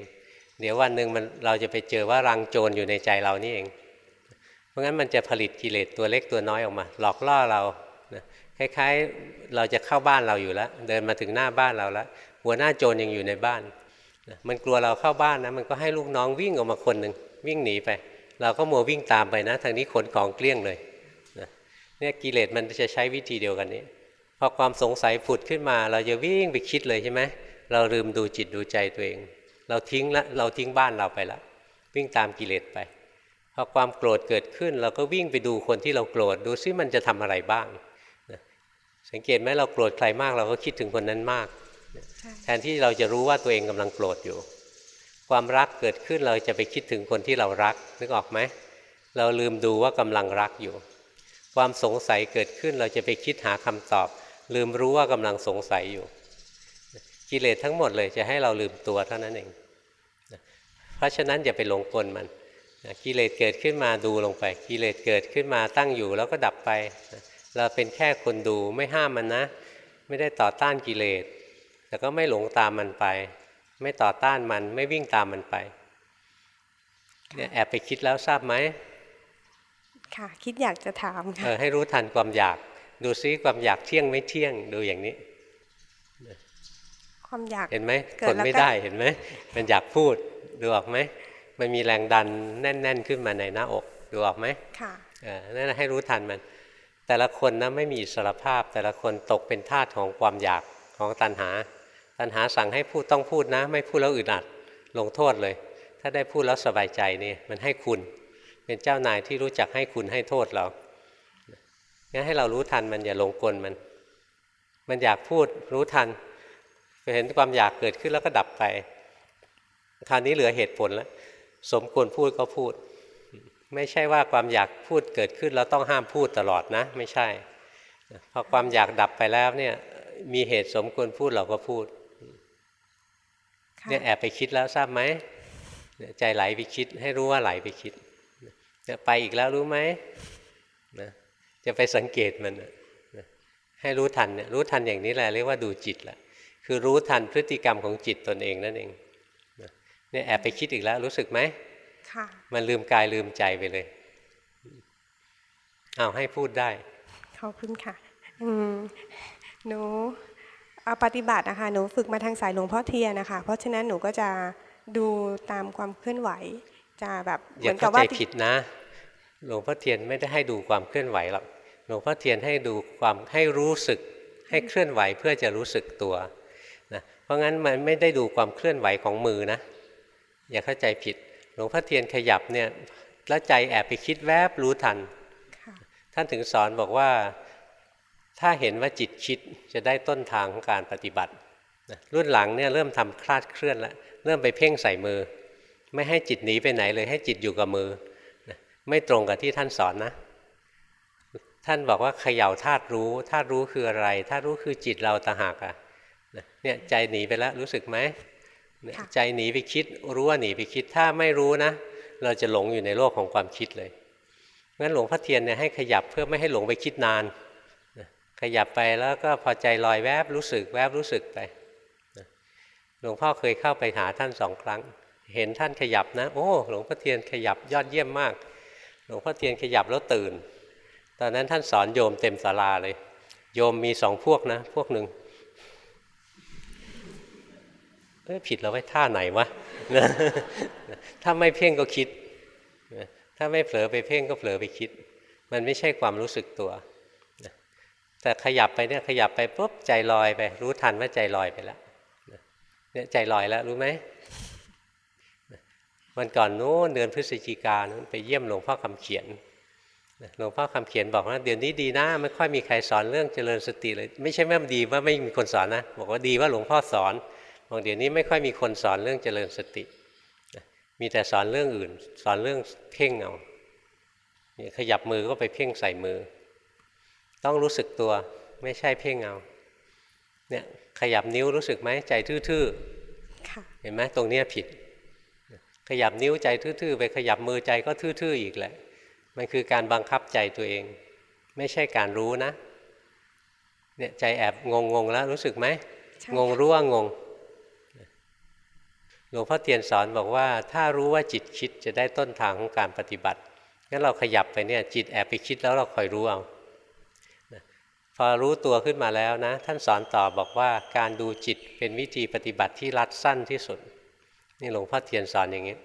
[SPEAKER 2] เดี๋ยววันหนึ่งมันเราจะไปเจอว่ารังโจรอยู่ในใจเรานี่เอง เพราะงั้นมันจะผลิตกิเลสตัวเล็กตัวน้อยออกมา หลอกล่อเรานะคล้ายๆ เราจะเข้าบ้านเราอยู่แล้ว เดินมาถึงหน้าบ้านเราแล้วหัวหน้าโจรยังอยู่ในบ้านนะมันกลัวเราเข้าบ้านนะมันก็ให้ลูกน้องวิ่งออกมาคนหนึ่งวิ่งหนีไป เราก็มัววิ่งตามไปนะ ทางนี้ขนของเกลี้ยงเลยนะเนี่ยกิเลสมันจะใช้วิธีเดียวกันนี้ พอความสงสัยผุดขึ้นมา เราจะวิ่งไปคิดเลยใช่ไหมเราลืมดูจิตดูใจตัวเอง เราทิ้งละเราทิ้งบ้านเราไปละวิ่งตามกิเลสไปพอความโกรธเกิดขึ้น เราก็วิ่งไปดูคนที่เราโกรธดูซิมันจะทำอะไรบ้าง สังเกตไหมเราโกรธใครมาก เราก็คิดถึงคนนั้นมาก แทนที่เราจะรู้ว่าตัวเองกำลังโกรธอยู่ ความรักเกิดขึ้นเราจะไปคิดถึงคนที่เรารักนึกออกไหมเราลืมดูว่ากำลังรักอยู่ ความสงสัยเกิดขึ้นเราจะไปคิดหาคำตอบ ลืมรู้ว่ากำลังสงสัยอยู่ กิเลสทั้งหมดเลยจะให้เราลืมตัวเท่านั้นเองเพราะฉะนั้นอย่าไปหลงกลมันกิเลสเกิดขึ้นมาดูลงไป กิเลสเกิดขึ้นมาตั้งอยู่แล้วก็ดับไป เราเป็นแค่คนดูไม่ห้ามมันนะ ไม่ได้ต่อต้านกิเลสแต่ก็ไม่หลงตามมันไป ไม่ต่อต้านมันไม่วิ่งตามมันไปเนี่ยแอบไปคิดแล้วทราบไหม
[SPEAKER 14] ๆค่ะ คิดอยากจะถาม
[SPEAKER 2] เอ
[SPEAKER 14] ค่ะ
[SPEAKER 2] อให้รู้ทันความอยาก ดูซิความอยากเที่ยงไม่เที่ยงดูอย่างนี้
[SPEAKER 14] ความอยาก
[SPEAKER 2] เห็นไหม
[SPEAKER 14] เกิ
[SPEAKER 2] ท
[SPEAKER 14] ด
[SPEAKER 2] น
[SPEAKER 14] แล้ว
[SPEAKER 2] ไม่
[SPEAKER 14] ก็
[SPEAKER 2] ได้เห็นไหมมันอยากพูดดูออกไหมมันมีแรงดันแน่น ๆ ขึ้นมาในหน้าอกดูออกไหม
[SPEAKER 14] ค่ะ
[SPEAKER 2] เออนั่นนะให้รู้ทันมัน แต่ละคนนะไม่มีอิสรภาพ แต่ละคนตกเป็นทาสของความอยากของตัณหา ตัณหาสั่งให้พูดต้องพูดนะ ไม่พูดแล้วอึดอัดลงโทษเลย ถ้าได้พูดแล้วสบายใจนี่มันให้คุณ เป็นเจ้านายที่รู้จักให้คุณให้โทษเรา งั้นให้เรารู้ทันมันอย่าหลงกลมัน มันอยากพูดรู้ทันเห็นความอยากเกิดขึ้นแล้วก็ดับไปคราวนี้เหลือเหตุผลแล้วสมควรพูดก็พูด ไม่ใช่ว่าความอยากพูดเกิดขึ้นแล้วต้องห้ามพูดตลอดนะ ไม่ใช่พอความอยากดับไปแล้วเนี่ยมีเหตุสมควรพูดเราก็พูดเนี่ยแอบไปคิดแล้วทราบไหมเนี่ยใจไหลไปคิด ให้รู้ว่าไหลไปคิดจะไปอีกแล้วรู้ไหมนะ จะไปสังเกตมันนะให้รู้ทันเนี่ยรู้ทันอย่างนี้แหละเรียกว่าดูจิตแหละคือรู้ทันพฤติกรรมของจิตตนเองนั่นเองเนี่ยแอบไปคิดอีกแล้วรู้สึกไหม
[SPEAKER 14] ค่ะ
[SPEAKER 2] มันลืมกายลืมใจไปเลยเอาให้พูดได้
[SPEAKER 14] ขอบคุณค่ะอืมหนูเอาปฏิบัตินะคะหนูฝึกมาทางสายหลวงพ่อเทียนนะคะเพราะฉะนั้นหนูก็จะดูตามความเคลื่อนไหวจะแบบเห
[SPEAKER 2] อย่า
[SPEAKER 14] มือนกั
[SPEAKER 2] เข้า
[SPEAKER 14] บ
[SPEAKER 2] ใจ
[SPEAKER 14] ว่า
[SPEAKER 2] ผิดนะ หลวงพ่อเทียนไม่ได้ให้ดูความเคลื่อนไหวหรอก หลวงพ่อเทียนให้ดูความให้รู้สึกให้เคลื่อนไหวเพื่อจะรู้สึกตัวนะเพราะงั้นมันไม่ได้ดูความเคลื่อนไหวของมือนะ อย่าเข้าใจผิด หลวงพ่อเทียนขยับเนี่ยแล้วใจแอบไปคิดแวบรู้ทัน ท่านถึงสอนบอกว่าถ้าเห็นว่าจิตคิดจะได้ต้นทางของการปฏิบัตินะรุ่นหลังเนี่ยเริ่มทำคลาดเคลื่อนแล้วเริ่มไปเพ่งใส่มือ ไม่ให้จิตหนีไปไหนเลยให้จิตอยู่กับมือนะไม่ตรงกับที่ท่านสอนนะ ท่านบอกว่าเขย่าธาตุรู้ธาตุรู้คืออะไรธาตุรู้คือจิตเราต่างหากอะนะเนี่ยใจหนีไปแล้วรู้สึกไหมเนี่ยใจหนีไปคิดรู้ว่าหนีไปคิดถ้าไม่รู้นะ เราจะหลงอยู่ในโลกของความคิดเลยงั้นหลวงพ่อเทียนเนี่ยให้ขยับเพื่อไม่ให้หลงไปคิดนานนะขยับไปแล้วก็พอใจลอยแวบรู้สึกแวบรู้สึกไปนะหลวงพ่อเคยเข้าไปหาท่านสองครั้ง เห็นท่านขยับนะ โอ้หลวงพ่อเทียนขยับยอดเยี่ยมมากลวงพ่อเทียนขยับแล้วตื่น ตอนนั้นท่านสอนโยมเต็มศาลาเลย โยมมีสองพวกนะ พวกหนึ่งเอ้ผิดเราไว้ท่าไหนวะ ถ้าไม่เพ่งก็คิด ถ้าไม่เผลอไปเพ่งก็เผลอไปคิด มันไม่ใช่ความรู้สึกตัว แต่ขยับไปเนี่ยขยับไปปุ๊บใจลอยไป รู้ทันว่าใจลอยไปแล้วเนี่ยใจลอยแล้วรู้ไหมวันก่อนนู้นเดือนพฤศจิกานไปเยี่ยมหลวงพ่อคำเขียน หลวงพ่อคำเขียนบอกว่าเดี๋ยวนี้ดีนะไม่ค่อยมีใครสอนเรื่องเจริญสติเลย ไม่ใช่แม่ดีว่าไม่มีคนสอนนะบอกว่าดีว่าหลวงพ่อสอนบอกเดี๋ยวนี้ไม่ค่อยมีคนสอนเรื่องเจริญสติ มีแต่สอนเรื่องอื่น สอนเรื่องเพ่งเอาขยับมือก็ไปเพ่งใส่มือ ต้องรู้สึกตัวไม่ใช่เพ่งเอาเนี่ยขยับนิ้วรู้สึกไหมใจทื่อๆเห็นไหมตรงนี้ผิด ขยับนิ้วใจทื่อๆไปขยับมือใจก็ทื่อๆอีกแหละ มันคือการบังคับใจตัวเอง ไม่ใช่การรู้นะ เนี่ยใจแอบงงงแล้วรู้สึกไหมงงรู้ว่างงหลวงพ่อเตียนสอนบอกว่า ถ้ารู้ว่าจิตคิดจะได้ต้นทางของการปฏิบัติงั้นเราขยับไปเนี่ยจิตแอบไปคิดแล้วเราคอยรู้เอาพอรู้ตัวขึ้นมาแล้วนะ ท่านสอนต่อบอกว่าการดูจิตเป็นวิธีปฏิบัติที่รัดสั้นที่สุด นี่หลวงพ่อเทียนสอนอย่างนี้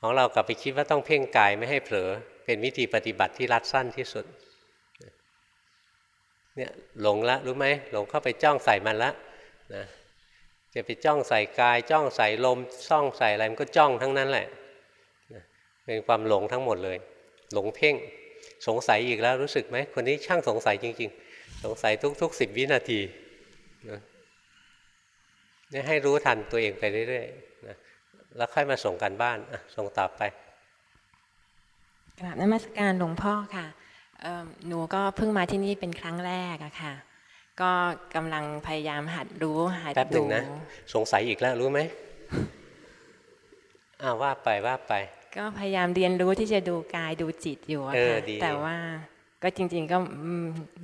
[SPEAKER 2] ของเรากลับไปคิดว่าต้องเพ่งกายไม่ให้เผลอ เป็นวิธีปฏิบัติที่รัดสั้นที่สุดเนี่ยหลงละรู้ไหมหลงเข้าไปจ้องใส่มันละนะจะไปจ้องใส่กาย จ้องใส่ลมจ้องใส่อะไรมันก็จ้องทั้งนั้นแหละเป็นความหลงทั้งหมดเลย หลงเพ่งสงสัยอีกแล้วรู้สึกไหมคนนี้ช่างสงสัยจริง ๆ สงสัยทุกๆสิบวินาทีนะนี่ให้รู้ทันตัวเองไปเรื่อยๆนะ แล้วค่อยมาส่งกันบ้านส่งต่อไป
[SPEAKER 15] กราบนมัสการหลวงพ่อค่ะหนูก็เพิ่งมาที่นี่เป็นครั้งแรกอะค่ะ ก็กำลังพยายามหัดรู้หัด
[SPEAKER 2] ดูแป๊บหนึ่งนะสงสัยอีกแล้วรู้ไหมอ้าวว่าไปว่าไป
[SPEAKER 15] ก็พยายามเรียนรู้ที่จะดูกายดูจิตอยู่ค่ะแต่ว่าก็จริง ๆ ก็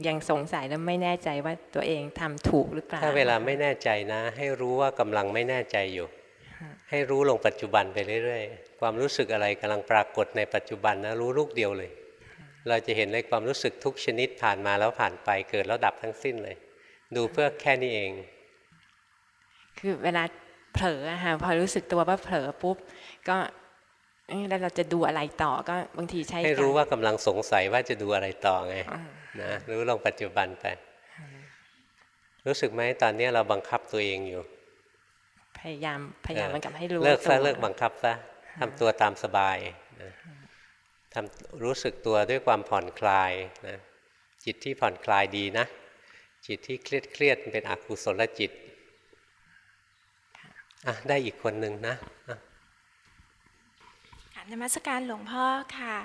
[SPEAKER 15] ยังสงสัยแล้วไม่แน่ใจว่าตัวเองทำถูกหรือเปล่า
[SPEAKER 2] ถ้าเวลาไม่แน่ใจนะ ให้รู้ว่ากำลังไม่แน่ใจอยู่ ให้รู้ลงปัจจุบันไปเรื่อยๆ ความรู้สึกอะไรกำลังปรากฏในปัจจุบันนะรู้ลูกเดียวเลย เราจะเห็นเลยความรู้สึกทุกชนิดผ่านมาแล้วผ่านไปเกิดแล้วดับทั้งสิ้นเลย ดูเพื่อแค่นี้เอง
[SPEAKER 15] คือเวลาเผลอค่ะพอรู้สึกตัวว่าเผลอปุ๊บ ก็แล้วเราจะดูอะไรต่อก็บางทีใช้
[SPEAKER 2] ให้รู้ว่ากำลังสงสัยว่าจะดูอะไรต่อไงนะรู้ลงปัจจุบันไป รู้สึกไหมตอนนี้เราบังคับตัวเองอยู่
[SPEAKER 15] พยายามพยายามมันกับให้รู้
[SPEAKER 2] เลิกซะเลิกบังคับซะทำตัวตามสบายนะทำรู้สึกตัวด้วยความผ่อนคลายนะจิตที่ผ่อนคลายดีนะ จิตที่เครียดเครียดเป็นอกุศลจิตอะได้อีกคนหนึ่งนะ
[SPEAKER 16] นมัสการหลวงพ่อค่ะ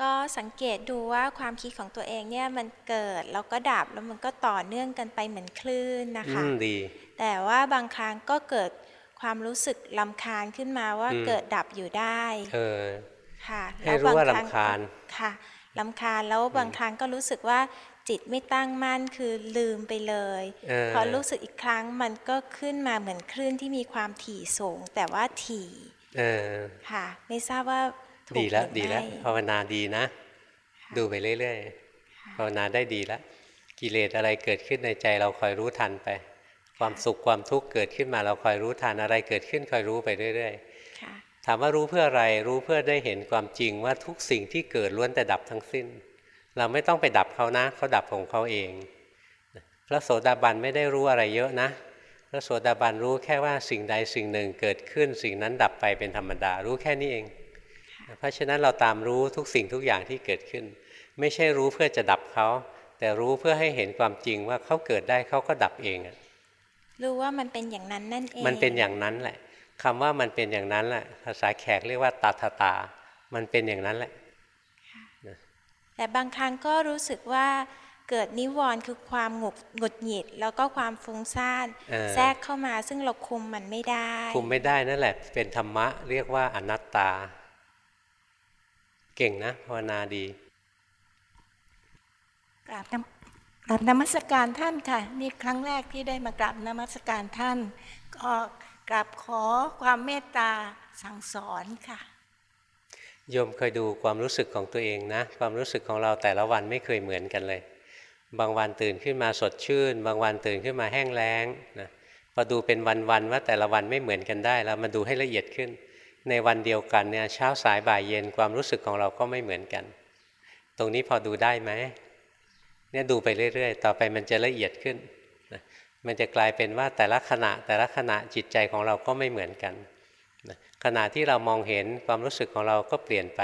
[SPEAKER 16] ก็สังเกตดูว่าความคิดของตัวเองเนี่ยมันเกิดแล้วก็ดับแล้วมันก็ต่อเนื่องกันไปเหมือนคลื่นนะคะ
[SPEAKER 2] ดี
[SPEAKER 16] แต่ว่าบางครั้งก็เกิด ความรู้สึกลำคาญขึ้นมาว่าเกิดดับอยู่ได้
[SPEAKER 2] เออ
[SPEAKER 16] ค่ะ
[SPEAKER 2] ให้รู้ว่าลำคาญ
[SPEAKER 16] ค่ะลำคาญแล้วบางครั้งก็รู้สึกว่าจิตไม่ตั้งมั่นคือลืมไปเลยพอรู้สึกอีกครั้งมันก็ขึ้นมาเหมือนคลื่นที่มีความถี่สูง แต่ว่าถี่
[SPEAKER 2] เออ
[SPEAKER 16] ค่ะ ไม่ทราบว่า
[SPEAKER 2] ดีแล้วดีแล้วภาวนาดีนะ ดูไปเรื่อยๆภาวนาได้ดีแล้วกิเลสอะไรเกิดขึ้นในใจเราคอยรู้ทันไป ความสุขความทุกข์เกิดขึ้นมาเราคอยรู้ทันอะไรเกิดขึ้นคอยรู้ไปเรื่อยๆถามว่ารู้เพื่ออะไรรู้เพื่อได้เห็นความจริงว่าทุกสิ่งที่เกิดล้วนแต่ดับทั้งสิ้น เราไม่ต้องไปดับเขานะเขาดับของเขาเอง พระโสดาบันไม่ได้รู้อะไรเยอะนะ พระโสดาบันรู้แค่ว่าสิ่งใดสิ่งหนึ่งเกิดขึ้น สิ่งนั้นดับไปเป็นธรรมดารู้แค่นี้เอง เพราะฉะนั้นเราตามรู้ทุกสิ่งทุกอย่างที่เกิดขึ้น ไม่ใช่รู้เพื่อจะดับเขาแต่รู้เพื่อให้เห็นความจริงว่าเขาเกิดได้เขาก็ดับเองอะ
[SPEAKER 16] รู้ว่ามันเป็นอย่างนั้นนั่นเอง
[SPEAKER 2] มันเป็นอย่างนั้นแหละคำว่ามันเป็นอย่างนั้นแหละภาษาแขกเรียกว่าตาตาตา มันเป็นอย่างนั้นแหละ
[SPEAKER 16] แต่บางครั้งก็รู้สึกว่าเกิดนิวรณ์คือความหงุดหงุดหงิด แล้วก็ความฟุ้งซ่านแทรกเข้ามาซึ่งเราคุมมันไม่ได้
[SPEAKER 2] คุมไม่ได้นั่นแหละ เป็นธรรมะเรียกว่าอนัตตา เก่งนะภาวนาดี
[SPEAKER 17] กราบ กราบนมัสการท่านค่ะ นี่ครั้งแรกที่ได้มากราบนมัสการท่าน ก็กราบขอความเมตตาสั่งสอนค่ะ
[SPEAKER 2] โยมเคยดูความรู้สึกของตัวเองนะ ความรู้สึกของเราแต่ละวันไม่เคยเหมือนกันเลย บางวันตื่นขึ้นมาสดชื่น บางวันตื่นขึ้นมาแห้งแล้งนะพอดูเป็นวันๆว่าแต่ละวันไม่เหมือนกันได้แล้วมาดูให้ละเอียดขึ้น ในวันเดียวกันเนี่ยเช้าสายบ่ายเย็นความรู้สึกของเราก็ไม่เหมือนกัน ตรงนี้พอดูได้ไหม เนี่ยดูไปเรื่อยๆ ต่อไปมันจะละเอียดขึ้นนะมันจะกลายเป็นว่าแต่ละขณะแต่ละขณะจิตใจของเราก็ไม่เหมือนกันนะขณะที่เรามองเห็นความรู้สึกของเราก็เปลี่ยนไป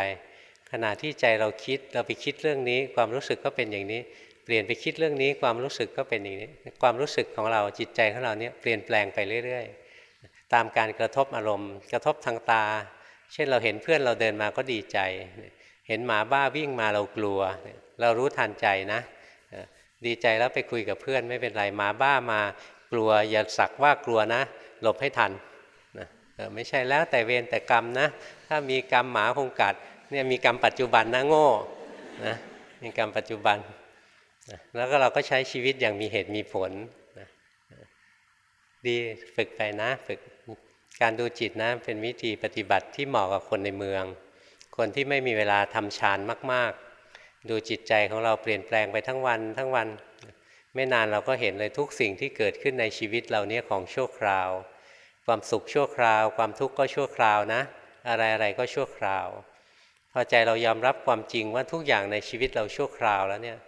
[SPEAKER 2] ขณะที่ใจเราคิดเราไปคิดเรื่องนี้ ความรู้สึกก็เป็นอย่างนี้ เปลี่ยนไปคิดเรื่องนี้ ความรู้สึกก็เป็นอย่างนี้ ความรู้สึกของเราจิตใจของเราเนี่ยเปลี่ยนแปลงไปเรื่อยๆ ตามการกระทบอารมณ์ กระทบทางตา เช่นเราเห็นเพื่อนเราเดินมาก็ดีใจ เห็นหมาบ้าวิ่งมาเรากลัว เรารู้ทันใจนะ ดีใจแล้วไปคุยกับเพื่อนไม่เป็นไรหมาบ้ามากลัวอย่าสักว่ากลัวนะ หลบให้ทันนะไม่ใช่แล้วแต่เวรแต่กรรมนะ ถ้ามีกรรมหมาคงกัดเนี่ยมีกรรมปัจจุบันนะโง่นะมีกรรมปัจจุบันนะแล้วก็เราก็ใช้ชีวิตอย่างมีเหตุมีผลนะดีฝึกไปนะฝึกการดูจิตนะเป็นวิธีปฏิบัติที่เหมาะกับคนในเมือง คนที่ไม่มีเวลาทำฌานมาก ๆ ดูจิตใจของเราเปลี่ยนแปลงไปทั้งวันทั้งวัน ไม่นานเราก็เห็นเลยทุกสิ่งที่เกิดขึ้นในชีวิตเราเนี้ยของชั่วคราว ความสุขชั่วคราว ความทุกข์ก็ชั่วคราวนะ อะไรอะไรก็ชั่วคราว พอใจเรายอมรับความจริงว่าทุกอย่างในชีวิตเราชั่วคราวแล้วเนี่ย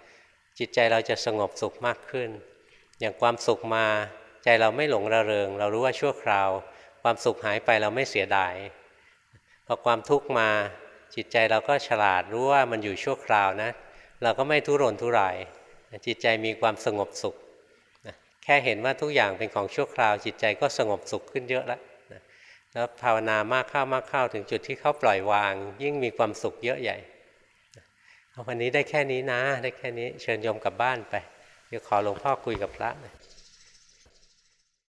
[SPEAKER 2] จิตใจเราจะสงบสุขมากขึ้น อย่างความสุขมาใจเราไม่หลงระเริง เรารู้ว่าชั่วคราว ความสุขหายไปเราไม่เสียดายพอความทุกข์มา จิตใจเราก็ฉลาดรู้ว่ามันอยู่ชั่วคราวนะ เราก็ไม่ทุรนทุราย จิตใจมีความสงบสุขนะแค่เห็นว่าทุกอย่างเป็นของชั่วคราว จิตใจก็สงบสุขขึ้นเยอะแล้วนะแล้วภาวนามากเข้ามากเข้าถึงจุดที่เขาปล่อยวาง ยิ่งมีความสุขเยอะใหญ่วันนี้ได้แค่นี้นะ ได้แค่นี้เชิญโยมกลับบ้านไป เดี๋ยวขอหลวงพ่อคุยกับพระนะ